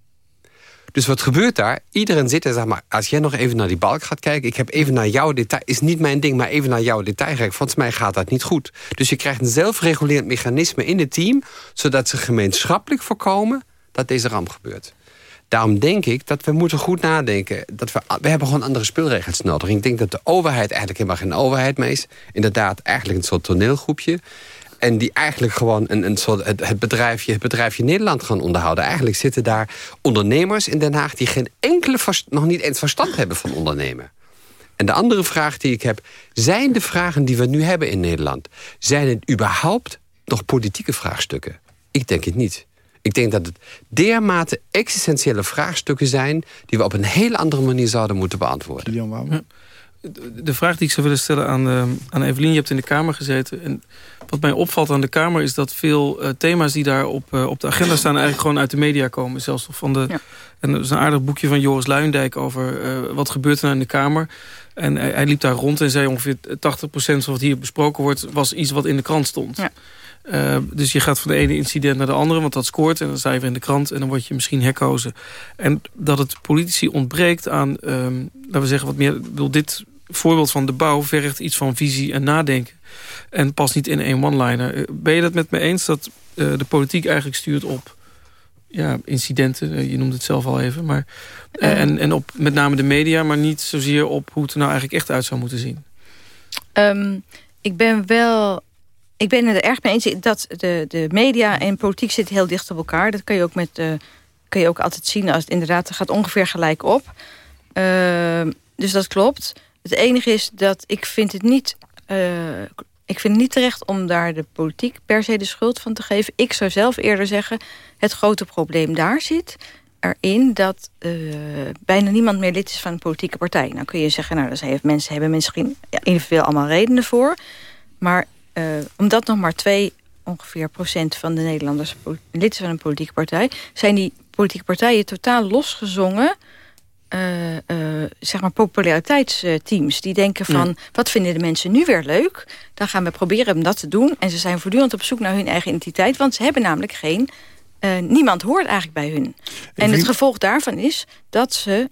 Dus wat gebeurt daar? Iedereen zit en zeg maar, als jij nog even naar die balk gaat kijken... ik heb even naar jouw detail, is niet mijn ding, maar even naar jouw detail kijken. Volgens mij gaat dat niet goed. Dus je krijgt een zelfregulerend mechanisme in het team... zodat ze gemeenschappelijk voorkomen dat deze ramp gebeurt. Daarom denk ik dat we moeten goed nadenken. Dat we, we hebben gewoon andere speelregels nodig. Ik denk dat de overheid eigenlijk helemaal geen overheid meer is. Inderdaad, eigenlijk een soort toneelgroepje. En die eigenlijk gewoon een, een soort het, het, bedrijfje, het bedrijfje Nederland gaan onderhouden. Eigenlijk zitten daar ondernemers in Den Haag... die geen enkele, nog niet eens verstand hebben van ondernemen. En de andere vraag die ik heb... zijn de vragen die we nu hebben in Nederland... zijn het überhaupt nog politieke vraagstukken? Ik denk het niet. Ik denk dat het dermate existentiële vraagstukken zijn... die we op een hele andere manier zouden moeten beantwoorden. Ja. De vraag die ik zou willen stellen aan, uh, aan Evelien... je hebt in de Kamer gezeten. En wat mij opvalt aan de Kamer is dat veel uh, thema's... die daar op, uh, op de agenda staan eigenlijk gewoon uit de media komen. Zelfs van de, En er is een aardig boekje van Joris Luijendijk... over wat gebeurt er nou in de Kamer... En hij, hij liep daar rond en zei ongeveer 80% van wat hier besproken wordt... was iets wat in de krant stond. Ja. Uh, dus je gaat van de ene incident naar de andere, want dat scoort. En dan sta je weer in de krant en dan word je misschien herkozen. En dat het politici ontbreekt aan, um, laten we zeggen, wat meer... Wil dit voorbeeld van de bouw vergt iets van visie en nadenken. En past niet in één one-liner. Eh, ben je dat met me eens dat uh, de politiek eigenlijk stuurt op ja, incidenten? je noemt het zelf al even. Maar, en, en op met name de media, maar niet zozeer op hoe het er nou eigenlijk echt uit zou moeten zien. Um, ik ben wel ik ben het er erg mee eens dat de, de media en politiek zitten heel dicht op elkaar. Dat kan je ook, met, uh, kun je ook altijd zien als het inderdaad gaat ongeveer gelijk op. Uh, dus dat klopt. Het enige is dat ik vind het niet... Uh, ik vind het niet terecht om daar de politiek per se de schuld van te geven. Ik zou zelf eerder zeggen, het grote probleem daar zit erin dat uh, bijna niemand meer lid is van een politieke partij. Nou kun je zeggen, nou, daar mensen hebben misschien individueel allemaal redenen voor. Maar uh, omdat nog maar twee ongeveer procent van de Nederlanders lid van een politieke partij... zijn die politieke partijen totaal losgezongen... Uh, uh, zeg maar populariteitsteams. Die denken van, wat vinden de mensen nu weer leuk? Dan gaan we proberen om dat te doen. En ze zijn voortdurend op zoek naar hun eigen identiteit. Want ze hebben namelijk geen... Uh, niemand hoort eigenlijk bij hun. En het gevolg daarvan is dat ze,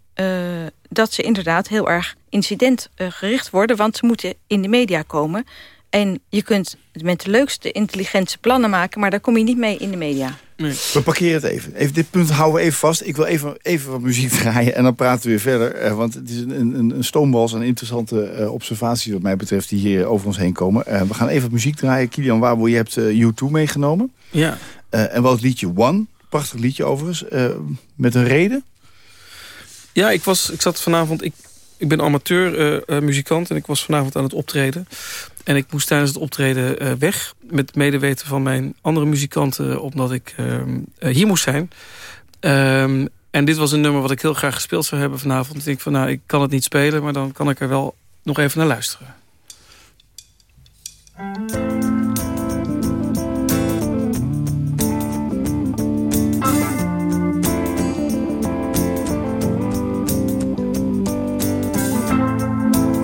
dat ze inderdaad heel erg incidentgericht worden. Want ze moeten in de media komen. En je kunt met de leukste, intelligente plannen maken... maar daar kom je niet mee in de media. Nee. We parkeren het even. even. Dit punt houden we even vast. Ik wil even, even wat muziek draaien en dan praten we weer verder. Eh, want het is een, een, een stoombals en interessante uh, observaties wat mij betreft... die hier over ons heen komen. Uh, we gaan even wat muziek draaien. Kilian Wabo, je hebt uh, U2 meegenomen. Ja. en wat liedje One. Prachtig liedje overigens. met een reden? Ja, ik, was, ik zat vanavond... Ik, ik ben amateur muzikant en ik was vanavond aan het optreden. En ik moest tijdens het optreden uh, weg. Met medeweten van mijn andere muzikanten. Omdat ik uh, hier moest zijn. Um, en dit was een nummer wat ik heel graag gespeeld zou hebben vanavond. Ik denk van nou, ik kan het niet spelen. Maar dan kan ik er wel nog even naar luisteren.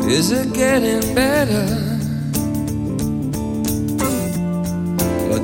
Is it getting better?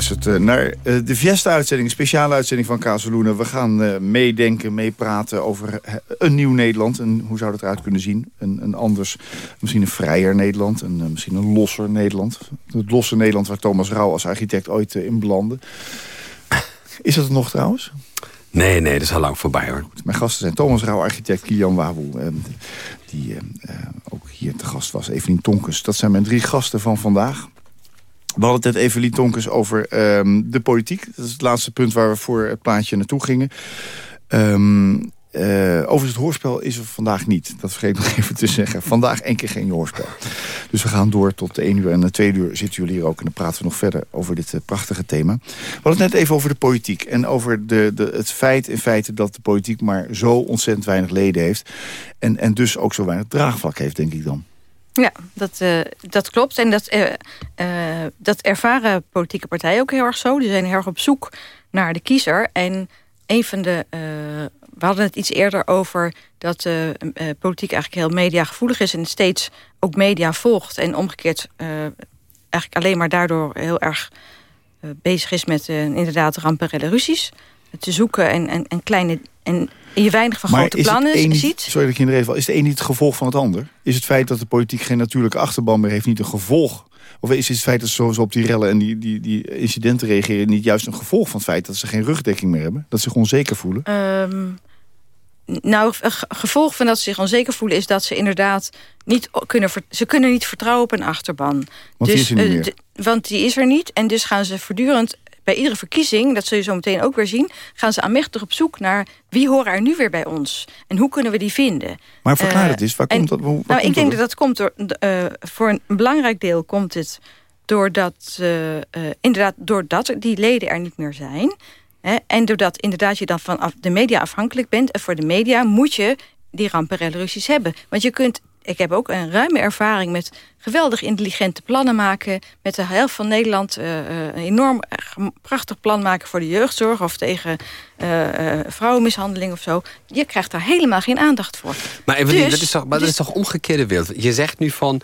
luistert eh, naar eh, de Fiesta-uitzending, een speciale uitzending van Kazeloenen. We gaan uh, meedenken, meepraten over een nieuw Nederland. En hoe zou dat eruit kunnen zien? Een, een anders, misschien een vrijer Nederland, een, misschien een losser Nederland. Het losse Nederland waar Thomas Rauw als architect ooit in belandde. Is dat het nog trouwens? Nee, nee, dat is al lang voorbij hoor. Mijn gasten zijn Thomas Rauw, architect Kilian Wabel... die ook hier te gast was, Evelien Tonkens. Dat zijn mijn drie gasten van vandaag. We hadden het net even Tonkens over ehm, de politiek. Dat is het laatste punt waar we voor het plaatje naartoe gingen. Um, overigens, het hoorspel is er vandaag niet. Dat vergeet ik nog even te zeggen. Vandaag één keer geen hoorspel. Dus we gaan door tot de 1 uur. En na 2 uur zitten jullie hier ook. En dan praten we nog verder over dit uh, prachtige thema. We hadden het net even over de politiek. En over de, de, het feit in feite dat de politiek maar zo ontzettend weinig leden heeft. En, en dus ook zo weinig draagvlak heeft, denk ik dan. Ja, dat, uh, dat klopt. En dat, uh, uh, dat ervaren politieke partijen ook heel erg zo. Die zijn heel erg op zoek naar de kiezer. En een van de... we hadden het iets eerder over dat politiek eigenlijk heel mediagevoelig is... en steeds ook media volgt. En omgekeerd eigenlijk alleen maar daardoor heel erg bezig is... met inderdaad ramperelle ruzies te zoeken en, en, en kleine... En je weinig van grote plannen ziet. Sorry dat ik je even Is de een niet het gevolg van het ander? Is het feit dat de politiek geen natuurlijke achterban meer heeft... niet een gevolg of is het feit dat ze zo op die rellen en die, die, die incidenten reageren... niet juist een gevolg van het feit dat ze geen rugdekking meer hebben? Dat ze zich onzeker voelen? Um, nou, een gevolg van dat ze zich onzeker voelen... is dat ze inderdaad niet kunnen... Ze kunnen niet vertrouwen op een achterban. Want dus, die is er niet uh, Want die is er niet. En dus gaan ze voortdurend bij iedere verkiezing, dat zul je zo meteen ook weer zien... gaan ze aanmächtig op zoek naar wie horen er nu weer bij ons. En hoe kunnen we die vinden. Maar verklaar het eens, waar komt dat? Waar nou, ik denk dat dat komt door... Uh, voor een belangrijk deel komt het doordat, uh, uh, inderdaad, doordat die leden er niet meer zijn... Hè, en doordat inderdaad je dan van de media afhankelijk bent... en voor de media moet je die rampenrelluties hebben. Want je kunt ik heb ook een ruime ervaring met geweldig intelligente plannen maken. Met de helft van Nederland uh, een enorm prachtig plan maken voor de jeugdzorg... of tegen uh, vrouwenmishandeling of zo. Je krijgt daar helemaal geen aandacht voor. Maar, even, dus, dat, is toch, maar dus, dat is toch omgekeerde wereld? Je zegt nu van...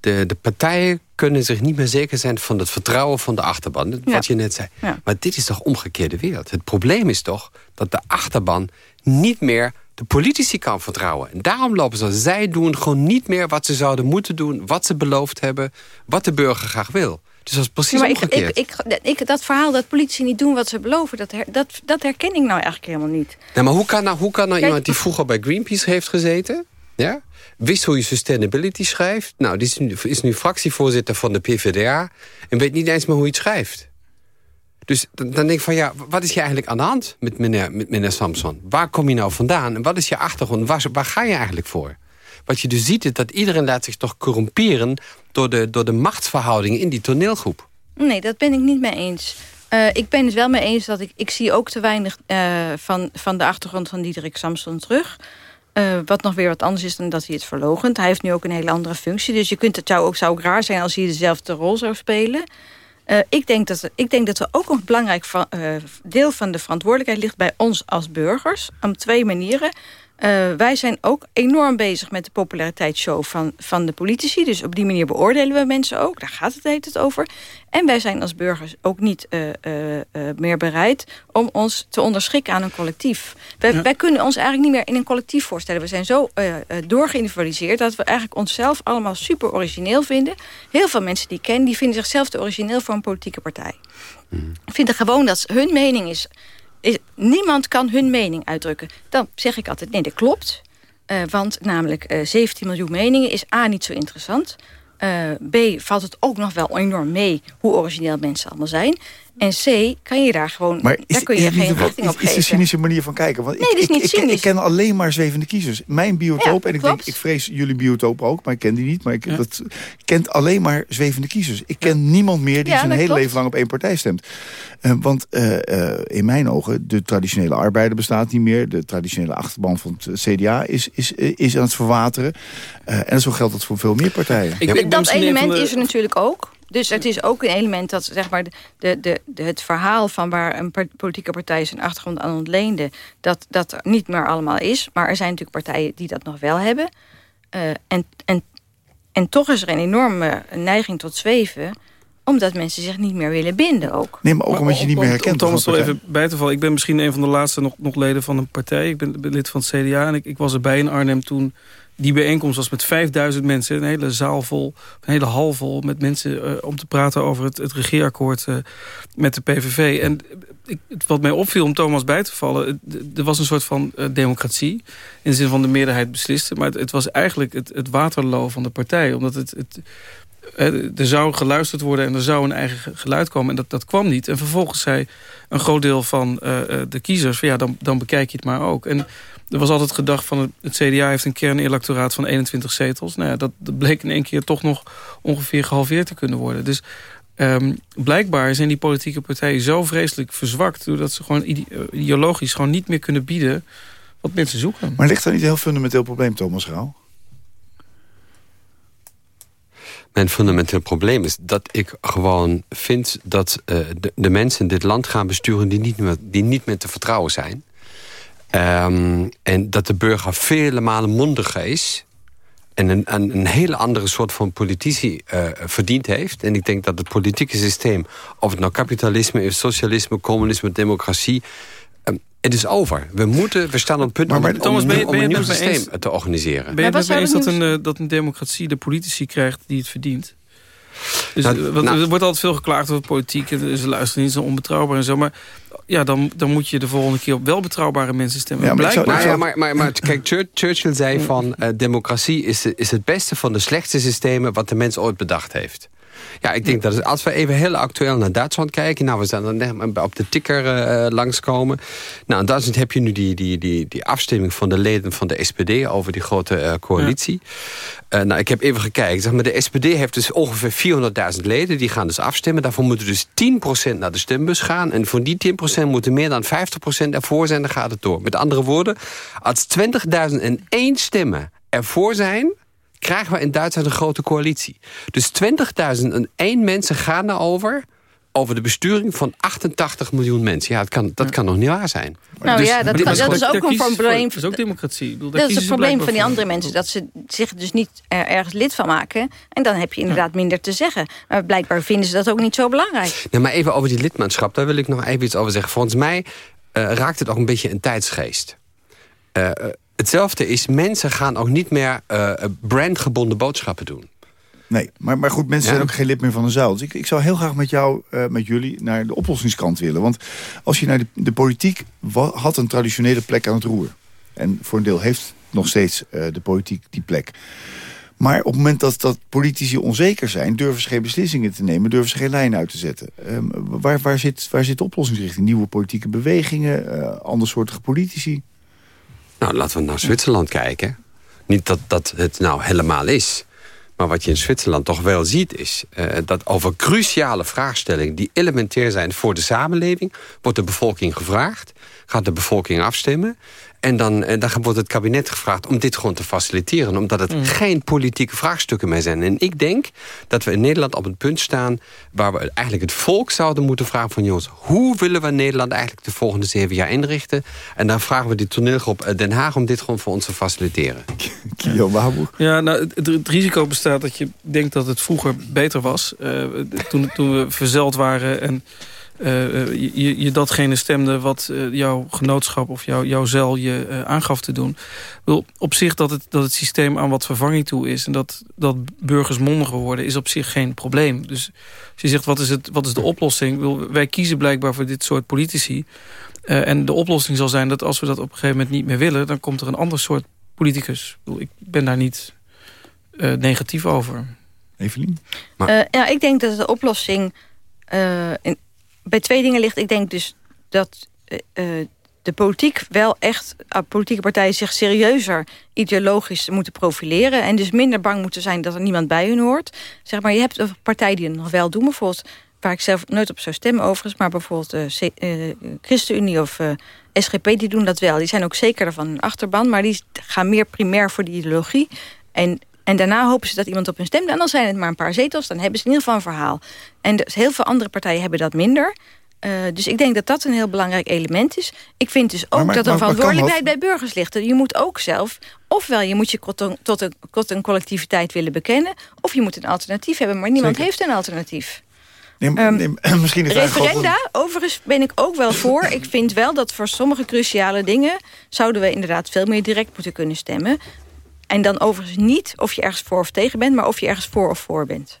De, de partijen kunnen zich niet meer zeker zijn van het vertrouwen van de achterban. Wat je net zei. Ja. Maar dit is toch omgekeerde wereld? Het probleem is toch dat de achterban niet meer de politici kan vertrouwen. En daarom lopen ze. Zij doen gewoon niet meer wat ze zouden moeten doen... wat ze beloofd hebben, wat de burger graag wil. Dus dat is precies ja, omgekeerd. Ik, ik, ik, dat verhaal dat politici niet doen wat ze beloven... dat, her, dat, dat herken ik nou eigenlijk helemaal niet. Nee, maar hoe kan nou, hoe kan nou iemand die vroeger bij Greenpeace heeft gezeten... Ja? wist hoe je sustainability schrijft... nou, die is nu, is nu fractievoorzitter van de PvdA... en weet niet eens meer hoe je het schrijft. Dus dan, denk ik van ja, wat is je eigenlijk aan de hand met meneer, met meneer Samson? Waar kom je nou vandaan? En wat is je achtergrond? Waar, waar ga je eigenlijk voor? Wat je dus ziet is dat iedereen laat zich toch corrumperen... door de, door de machtsverhoudingen in die toneelgroep. Nee, dat ben ik niet mee eens. Uh, ik ben het wel mee eens dat ik... Ik zie ook te weinig uh, van, van de achtergrond van Diederik Samson terug... Uh, wat nog weer wat anders is dan dat hij het verlogent. Hij heeft nu ook een hele andere functie. Dus je kunt, het zou ook, zou ook raar zijn als hij dezelfde rol zou spelen. Uh, ik, denk dat, ik denk dat er ook een belangrijk uh, deel van de verantwoordelijkheid ligt bij ons als burgers. Op twee manieren. Uh, wij zijn ook enorm bezig met de populariteitsshow van, van de politici. Dus op die manier beoordelen we mensen ook. Daar gaat het heet het over. En wij zijn als burgers ook niet uh, uh, meer bereid... om ons te onderschikken aan een collectief. Wij, ja. wij, kunnen ons eigenlijk niet meer in een collectief voorstellen. We zijn zo doorgeïndividualiseerd... dat we eigenlijk onszelf allemaal super origineel vinden. Heel veel mensen die ik ken... die vinden zichzelf te origineel voor een politieke partij. Mm. Vinden gewoon dat hun mening is niemand kan hun mening uitdrukken. Dan zeg ik altijd, nee, dat klopt. Uh, want namelijk uh, 17 miljoen meningen is A, niet zo interessant. Uh, B, valt het ook nog wel enorm mee hoe origineel mensen allemaal zijn. En C, kan je daar gewoon, maar daar kun je geen richting op geven. Is een cynische manier van kijken? Want nee, ik, is niet ik, cynisch. ik, ken alleen maar zwevende kiezers. Mijn biotoop, en ik denk, ik vrees jullie biotoop ook, maar ik ken die niet. Maar ik ja. dat, kent alleen maar zwevende kiezers. Ik ken ja. niemand meer die zijn hele klopt. leven lang op één partij stemt. Uh, want uh, uh, in mijn ogen, de traditionele arbeider bestaat niet meer. De traditionele achterban van het CDA is, is, is aan het verwateren. en zo geldt dat voor veel meer partijen. Ik, dat element de... is er natuurlijk ook. Dus het is ook een element dat zeg maar, de, de, de, het verhaal van waar een politieke partij zijn achtergrond aan ontleende, dat dat niet meer allemaal is. Maar er zijn natuurlijk partijen die dat nog wel hebben. Uh, en, en, en toch is er een enorme neiging tot zweven omdat mensen zich niet meer willen binden ook. Nee, maar ook omdat je niet meer herkent. Om Thomas toch even bij te vallen. Ik ben misschien een van de laatste nog, nog leden van een partij. Ik ben, lid van het CDA en ik, ik was erbij in Arnhem toen die bijeenkomst was met 5000 mensen. Een hele zaal vol, een hele hal vol met mensen... Uh, om te praten over het, het regeerakkoord uh, met de PVV. En ik, wat mij opviel om Thomas bij te vallen... er was een soort van uh, democratie. In de zin van de meerderheid besliste. Maar het, het was eigenlijk het, het waterloo van de partij. Omdat het, het, er zou geluisterd worden en er zou een eigen geluid komen. En dat, dat kwam niet. En vervolgens zei een groot deel van de kiezers... Ja, dan, dan bekijk je het maar ook. En er was altijd gedacht van het, CDA heeft een kernelectoraat van 21 zetels. Nou ja, dat, bleek in één keer toch nog ongeveer gehalveerd te kunnen worden. Dus um, blijkbaar zijn die politieke partijen zo vreselijk verzwakt... doordat ze gewoon ide ideologisch gewoon niet meer kunnen bieden wat mensen zoeken. Maar ligt er niet een heel fundamenteel probleem, Thomas Rauw? Mijn fundamenteel probleem is dat ik gewoon vind... dat uh, de, de, mensen dit land gaan besturen die niet meer, die niet meer te vertrouwen zijn. Um, en dat de burger vele malen mondiger is... en een, een, een hele andere soort van politici uh, verdiend heeft. En ik denk dat het politieke systeem... of het nou kapitalisme is, socialisme, communisme, democratie... Het is over. We, moeten, we staan op het punt maar, maar, om, Thomas, om, een, om een nieuw systeem eens, te organiseren. Ben je het eens dat een, uh, dat een democratie de politici krijgt die het verdient? Dus, nou, want, nou, er wordt altijd veel geklaagd over politiek. En ze luisteren niet zo onbetrouwbaar en zo. Maar ja, dan, dan moet je de volgende keer op wel betrouwbare mensen stemmen. Ja, maar, maar, ja, maar, maar, maar kijk, Churchill zei van... Uh, democratie is, is het beste van de slechtste systemen... wat de mens ooit bedacht heeft. Ja, ik denk dat als we even heel actueel naar Duitsland kijken... nou, we zijn dan op de tikker uh, langskomen. Nou, in Duitsland heb je nu die, die, die, die afstemming van de leden van de SPD... over die grote uh, coalitie. Ja. Uh, nou, ik heb even gekeken. Zeg maar, de SPD heeft dus ongeveer 400.000 leden. Die gaan dus afstemmen. Daarvoor moeten dus 10% naar de stembus gaan. En voor die 10% moeten meer dan 50% ervoor zijn. Dan gaat het door. Met andere woorden, als 20.000 één stemmen ervoor zijn krijgen we in Duitsland een grote coalitie. Dus 20.001 mensen gaan daarover over de besturing van 88 miljoen mensen. Ja, dat kan, dat kan nog niet waar zijn. Nou dus, ja, dat, kan, dat is ook een probleem. Dat is ook democratie. Bedoel, dat is het probleem van die andere mensen. Dat ze zich dus niet ergens lid van maken. En dan heb je inderdaad minder te zeggen. Maar blijkbaar vinden ze dat ook niet zo belangrijk. Ja, maar even over die lidmaatschap. Daar wil ik nog even iets over zeggen. Volgens mij uh, raakt het ook een beetje een tijdsgeest. Uh, Hetzelfde is, mensen gaan ook niet meer uh, brandgebonden boodschappen doen. Nee, maar, maar goed, mensen zijn ook geen lid meer van de zaal. Dus ik, ik zou heel graag met jou, uh, met jullie, naar de oplossingskant willen. Want als je naar de, de politiek had een traditionele plek aan het roer. En voor een deel heeft nog steeds uh, de politiek die plek. Maar op het moment dat, dat politici onzeker zijn... durven ze geen beslissingen te nemen, durven ze geen lijn uit te zetten. Um, waar, waar, zit, waar zit de oplossingsrichting? Nieuwe politieke bewegingen, uh, andersoortige politici? Nou, laten we naar Zwitserland kijken. Niet dat dat het nou helemaal is. Maar wat je in Zwitserland toch wel ziet is... Uh, dat over cruciale vraagstellingen die elementair zijn voor de samenleving... wordt de bevolking gevraagd, gaat de bevolking afstemmen... En dan, eh, dan wordt het kabinet gevraagd om dit gewoon te faciliteren. Omdat het mm. geen politieke vraagstukken meer zijn. En ik denk dat we in Nederland op het punt staan... waar we eigenlijk het volk zouden moeten vragen van... jongens, hoe willen we Nederland eigenlijk de volgende zeven jaar inrichten? En dan vragen we die toneelgroep eh, Den Haag om dit gewoon voor ons te faciliteren. Kio Ja, nou, het, het, risico bestaat dat je denkt dat het vroeger beter was. Uh, toen, toen we verzeld waren en uh, je, je, datgene stemde wat uh, jouw genootschap of jouw, jouw cel je uh, aangaf te doen. Wil op zich dat het, dat het systeem aan wat vervanging toe is... en dat, dat burgers mondiger worden, is op zich geen probleem. Dus als je zegt, wat is, het, wat is de oplossing? Wil, wij kiezen blijkbaar voor dit soort politici. en de oplossing zal zijn dat als we dat op een gegeven moment niet meer willen... dan komt er een ander soort politicus. Ik, bedoel, ik ben daar niet negatief over. Evelien? Maar... ja, ik denk dat de oplossing... In, twee dingen ligt. Ik denk dus dat uh, de politiek wel echt... Uh, politieke partijen zich serieuzer ideologisch moeten profileren... en dus minder bang moeten zijn dat er niemand bij hun hoort. Zeg maar, je hebt een partij die het nog wel doen. Bijvoorbeeld, waar ik zelf nooit op zou stemmen overigens... maar bijvoorbeeld uh, ChristenUnie of SGP, die doen dat wel. Die zijn ook zeker van hun achterban... maar die gaan meer primair voor de ideologie... En en daarna hopen ze dat iemand op hun stemt. En dan zijn het maar een paar zetels. Dan hebben ze in ieder geval een verhaal. En dus heel veel andere partijen hebben dat minder. Uh, dus ik denk dat dat een heel belangrijk element is. Ik vind dus ook dat er verantwoordelijkheid bij burgers ligt. Je moet ook zelf, ofwel je moet je tot een, tot een, tot een collectiviteit willen bekennen... of je moet een alternatief hebben, maar niemand heeft een alternatief. Nee, Ehm, misschien is gewoon- Referenda, overigens ben ik ook wel voor. Ik vind wel dat voor sommige cruciale dingen... zouden we inderdaad veel meer direct moeten kunnen stemmen. En dan overigens niet of je ergens voor of tegen bent... maar of je ergens voor of voor bent.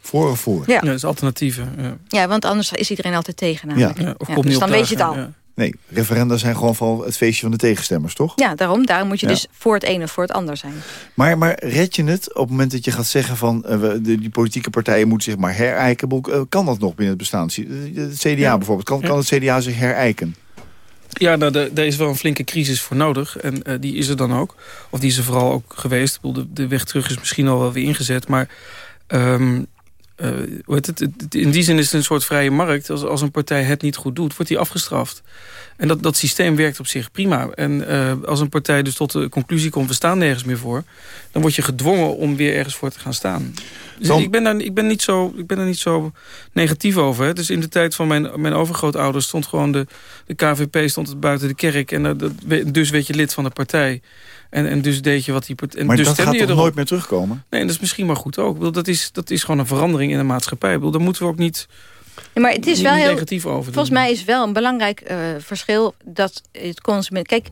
Voor of voor? Ja, Ja, dat is alternatieven. Ja. ja want anders is iedereen altijd tegen namelijk. Ja, of Ja, komt dus dan weet je het al. Nee, referenda zijn gewoon vooral het feestje van de tegenstemmers, toch? Ja, daarom, daarom moet je Ja. dus voor het ene of voor het ander zijn. Maar, maar red je het op het moment dat je gaat zeggen van... eh, we- de, die politieke partijen moeten zich maar herijken? Eh, kan dat nog binnen het bestaan? Het CDA Ja. bijvoorbeeld, kan, Ja. kan het CDA zich herijken? Ja, nou, daar is wel een flinke crisis voor nodig. En eh, die is er dan ook. Of die is er vooral ook geweest. Ik bedoel, de, weg terug is misschien al wel weer ingezet. Maar ehm, eh, hoe heet? Het- in die zin is het een soort vrije markt. Als, als een partij het niet goed doet, wordt die afgestraft. En dat, dat systeem werkt op zich prima. En eh, als een partij dus tot de conclusie komt... we staan nergens meer voor... dan word je gedwongen om weer ergens voor te gaan staan. Dus ik, ben daar, ik, ben niet zo, ik ben daar niet zo negatief over. Hè. Dus in de tijd van mijn, mijn overgrootouders... stond gewoon de, de KVP stond het buiten de kerk. En dat, dat- dus werd je lid van de partij. En, en dus deed je wat die partij... en Maar dus dat gaat toch nooit meer terugkomen? Nee, en dat is misschien maar goed ook. Ik bedoel, dat, is, dat is gewoon een verandering in de maatschappij. Ik bedoel, daar moeten we ook niet, Ja, maar het is wel heel, negatief over doen. Volgens mij is wel een belangrijk eh, verschil dat het consument... Kijk,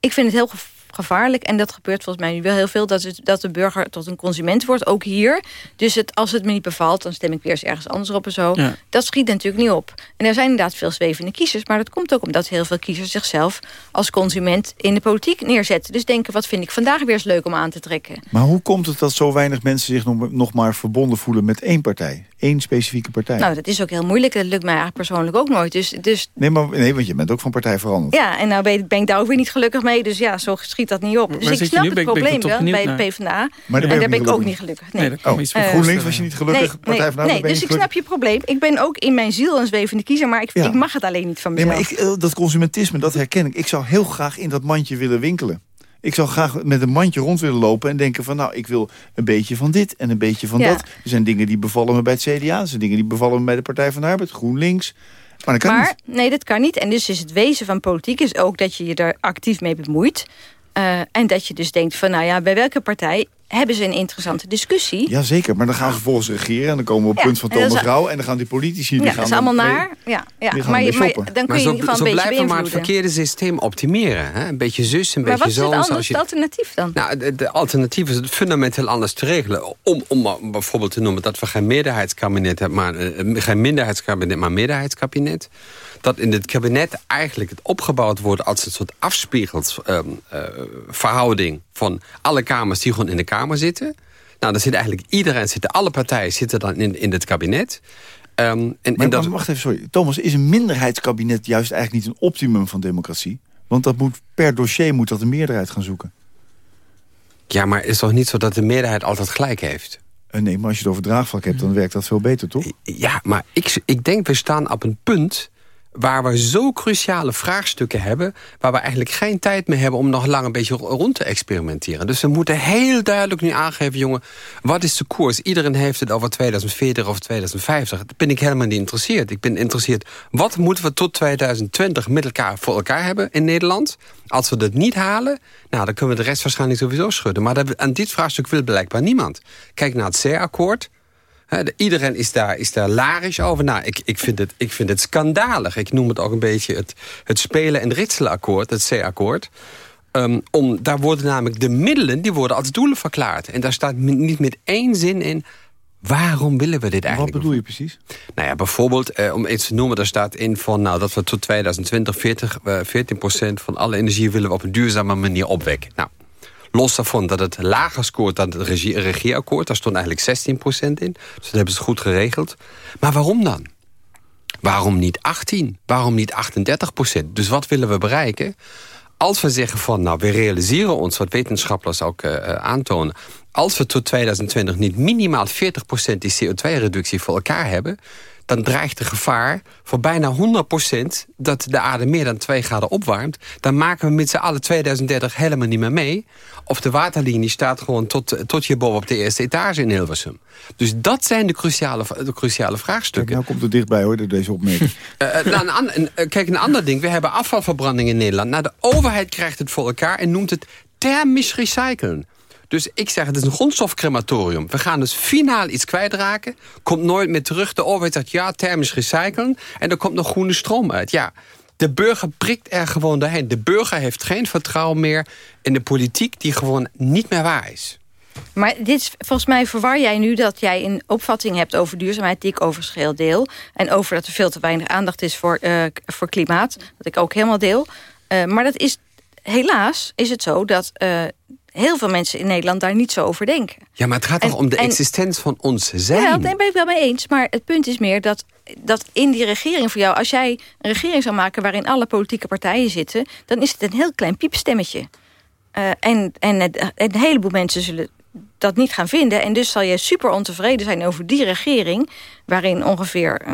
ik vind het heel gevaarlijk en dat gebeurt volgens mij nu wel heel veel... dat, het, dat de burger tot een consument wordt, ook hier. Dus het, als het me niet bevalt, dan stem ik weer eens ergens anders op en zo. Ja. Dat schiet natuurlijk niet op. En er zijn inderdaad veel zwevende kiezers... maar dat komt ook omdat heel veel kiezers zichzelf als consument... in de politiek neerzetten. Dus denken, wat vind ik vandaag weer eens leuk om aan te trekken. Maar hoe komt het dat zo weinig mensen zich nog, nog maar verbonden voelen met één partij? Één specifieke partij? Nou, dat is ook heel moeilijk. Dat lukt mij eigenlijk persoonlijk ook nooit. Dus, dus nee, maar, nee, want je bent ook van partij veranderd. Ja, en nou ben ik, ben ik daar ook weer niet gelukkig mee. Dus ja, zo schiet dat niet op. Dus ik snap nu? het probleem toch wel bij de. PvdA. Maar daar en ben ik ook niet gelukkig. Nee, Nee. dat kan me Oh, iets voor van GroenLinks was je niet gelukkig, Partij van nee, dus ik snap je probleem. Ik ben ook in mijn ziel een zwevende kiezer, maar ik, Ja. ik mag het alleen niet van Nee, mezelf. maar ik, eh, dat consumentisme, dat herken ik. Ik zou heel graag in dat mandje willen winkelen. Ik zou graag met een mandje rond willen lopen en denken van... nou, ik wil een beetje van dit en een beetje van Ja. dat. Er zijn dingen die bevallen me bij het CDA. Er zijn dingen die bevallen me bij de Partij van de Arbeid. GroenLinks. Maar dat kan maar niet. nee, dat kan niet. En dus is het wezen van politiek is ook dat je je daar actief mee bemoeit. Eh, en dat je dus denkt van, nou ja, bij welke partij hebben ze een interessante discussie? Jazeker, maar dan gaan ze vervolgens regeren... en dan komen we op het Ja, punt van Thomas Rauw... en dan gaan die politici... Die Ja, gaan dat is allemaal mee- naar. Ja, ja. die gaan Maar, maar dan kun Maar je zo, in ieder geval zo een beetje blijven we maar het verkeerde systeem optimeren. Hè? Een beetje zus, een Maar wat beetje is zo. het anders, je- het alternatief dan? Nou, de, de alternatief is het fundamenteel anders te regelen. Om, om maar bijvoorbeeld te noemen dat we geen meerderheidskabinet hebben, maar eh, geen minderheidskabinet, maar meerderheidskabinet. Dat in het kabinet eigenlijk het opgebouwd wordt als een soort afspiegeld ehm, eh, verhouding van alle kamers die gewoon in de kamer zitten. Nou, dan zit eigenlijk iedereen, zitten, alle partijen zitten dan in, in het kabinet. Ehm, en, en Maar, dat, maar wacht even, sorry. Thomas, is een minderheidskabinet juist eigenlijk niet een optimum van democratie? Want dat moet, per dossier moet dat een meerderheid gaan zoeken. ja, maar het is toch niet zo dat de meerderheid altijd gelijk heeft? Eh, nee, maar als je het over draagvlak hebt, dan werkt dat veel beter, toch? Ja, maar ik, ik denk we staan op een punt waar we zo cruciale vraagstukken hebben... waar we eigenlijk geen tijd meer hebben om nog lang een beetje rond te experimenteren. Dus we moeten heel duidelijk nu aangeven, jongen... wat is de koers? Iedereen heeft het over 2040 of 2050. Dat ben ik helemaal niet geïnteresseerd. Ik ben geïnteresseerd, wat moeten we tot 2020 met elkaar voor elkaar hebben in Nederland? Als we dat niet halen, nou, dan kunnen we de rest waarschijnlijk sowieso schudden. Maar aan dit vraagstuk wil blijkbaar niemand. Kijk naar het C-akkoord. De- iedereen is daar, is daar larisch over. Nou, ik, ik, vind het, ik vind het schandalig. Ik noem het ook een beetje het, het spelen- en ritselenakkoord, het C-akkoord. Ehm, om, daar worden namelijk de middelen die worden als doelen verklaard. En daar staat niet met één zin in... waarom willen we dit Wat eigenlijk? bedoel je precies? Nou ja, bijvoorbeeld, eh, om iets te noemen, daar staat in van nou, dat we tot 2020 40, eh, 14% van alle energie willen we op een duurzame manier opwekken. Nou, los daarvan dat het lager scoort dan het regie, regeerakkoord, daar stond eigenlijk 16% in. Dus dat hebben ze goed geregeld. Maar waarom dan? Waarom niet 18? Waarom niet 38% Dus wat willen we bereiken? Als we zeggen van, nou, we realiseren ons... wat wetenschappers ook eh, eh, aantonen... als we tot 2020 niet minimaal 40% die CO2-reductie voor elkaar hebben... dan dreigt de gevaar voor bijna 100% dat de aarde meer dan 2 graden opwarmt. Dan maken we met z'n allen 2030 helemaal niet meer mee. Of de waterlinie staat gewoon tot, tot hierboven op de eerste etage in Hilversum. Dus dat zijn de cruciale, de cruciale Kijk, vraagstukken. nou komt het dichtbij hoor, door deze opmerking. Nou, een an- een- eh, kijk, een ander ding. We hebben afvalverbranding in Nederland. Nou, de overheid krijgt het voor elkaar en noemt het thermisch recyclen. Dus ik zeg, het is een grondstofcrematorium. We gaan dus finaal iets kwijtraken. Komt nooit meer terug. De overheid zegt, ja, thermisch recyclen. En er komt nog groene stroom uit. Ja, de burger prikt er gewoon doorheen. De burger heeft geen vertrouwen meer in de politiek... die gewoon niet meer waar is. Maar dit is, volgens mij verwar jij nu dat jij een opvatting hebt over duurzaamheid... die ik overigens deel. En over dat er veel te weinig aandacht is voor, uh, voor klimaat. Dat ik ook helemaal deel. Uh, maar dat is, helaas is het zo dat... Uh, heel veel mensen in Nederland daar niet zo over denken. Ja, maar het gaat toch om de existentie van ons zijn? Ja, daar ben ik wel mee eens. Maar het punt is meer dat, dat in die regering voor jou... als jij een regering zou maken waarin alle politieke partijen zitten... dan is het een heel klein piepstemmetje. Uh, en, en een heleboel mensen zullen dat niet gaan vinden. En dus zal je super ontevreden zijn over die regering... waarin ongeveer 10%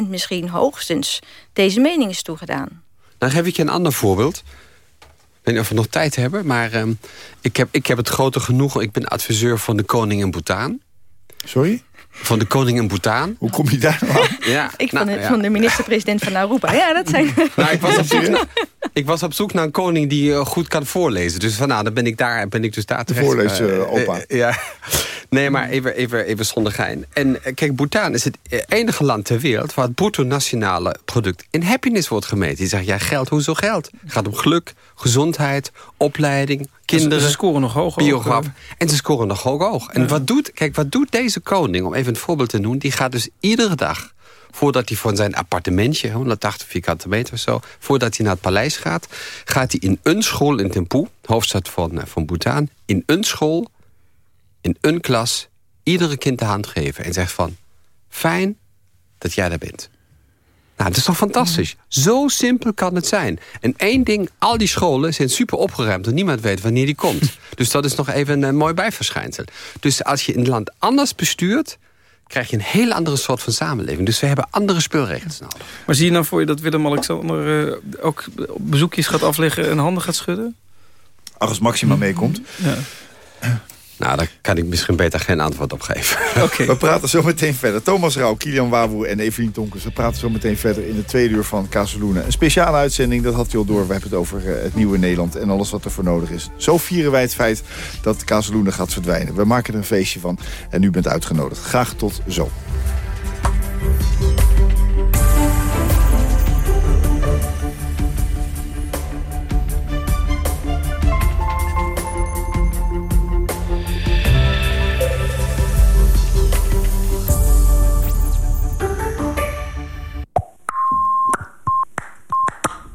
mm, misschien hoogstens deze mening is toegedaan. Dan geef ik je een ander voorbeeld. Ik weet niet of we nog tijd hebben, maar uh, ik, heb, ik heb het grote genoegen... ik ben adviseur van de koning in Bhutan. Sorry? Van de koning in Bhutan. Hoe kom je daar nou aan? Ja, ik nou, van, de, van de minister-president van Aruba. Ja, dat zijn... Nou, ik, was op zoek naar, ik was op zoek naar een koning die uh, goed kan voorlezen. Dus van, nou, dan ben ik daar ben ik dus daar terecht. Voorlees, uh, opa. Uh, ja. Nee, maar even, even, even zonder gein. En kijk, Bhutan is het enige land ter wereld... waar het bruto nationale product in happiness wordt gemeten. Die zegt, ja, geld, hoezo geld? Het gaat om geluk, gezondheid, opleiding, kinderen. Ze, scoren nog hoog. Biograf. En ze scoren nog hoog hoog. En wat doet, kijk, wat doet deze koning, om even een voorbeeld te noemen... die gaat dus iedere dag voordat hij van zijn appartementje, 180 vierkante meter of zo... voordat hij naar het paleis gaat, gaat hij in een school in Thimphu... hoofdstad van, van Bhutan, in een school in een klas iedere kind de hand geven. En zegt van, fijn dat jij daar bent. Nou, dat is toch fantastisch? Zo simpel kan het zijn. En één ding, al die scholen zijn super opgeruimd... en niemand weet wanneer die komt. Dus dat is nog even een mooi bijverschijnsel. Dus als je een land anders bestuurt krijg je een hele andere soort van samenleving. Dus we hebben andere speelregels nodig. Maar zie je nou voor je dat Willem-Alexander uh, ook bezoekjes gaat afleggen en handen gaat schudden? Als Maxima meekomt. Ja. Nou, daar kan ik misschien beter geen antwoord op geven. Okay. We praten zo meteen verder. Thomas Rauw, Kilian Wawoe en Evelien Tonkers. We praten zo meteen verder in de tweede uur van Casaluna. Een speciale uitzending, dat had je al door. We hebben het over eh, het nieuwe Nederland en alles wat er voor nodig is. Zo vieren wij het feit dat Casaluna gaat verdwijnen. We maken er een feestje van en u bent uitgenodigd. Graag tot zo.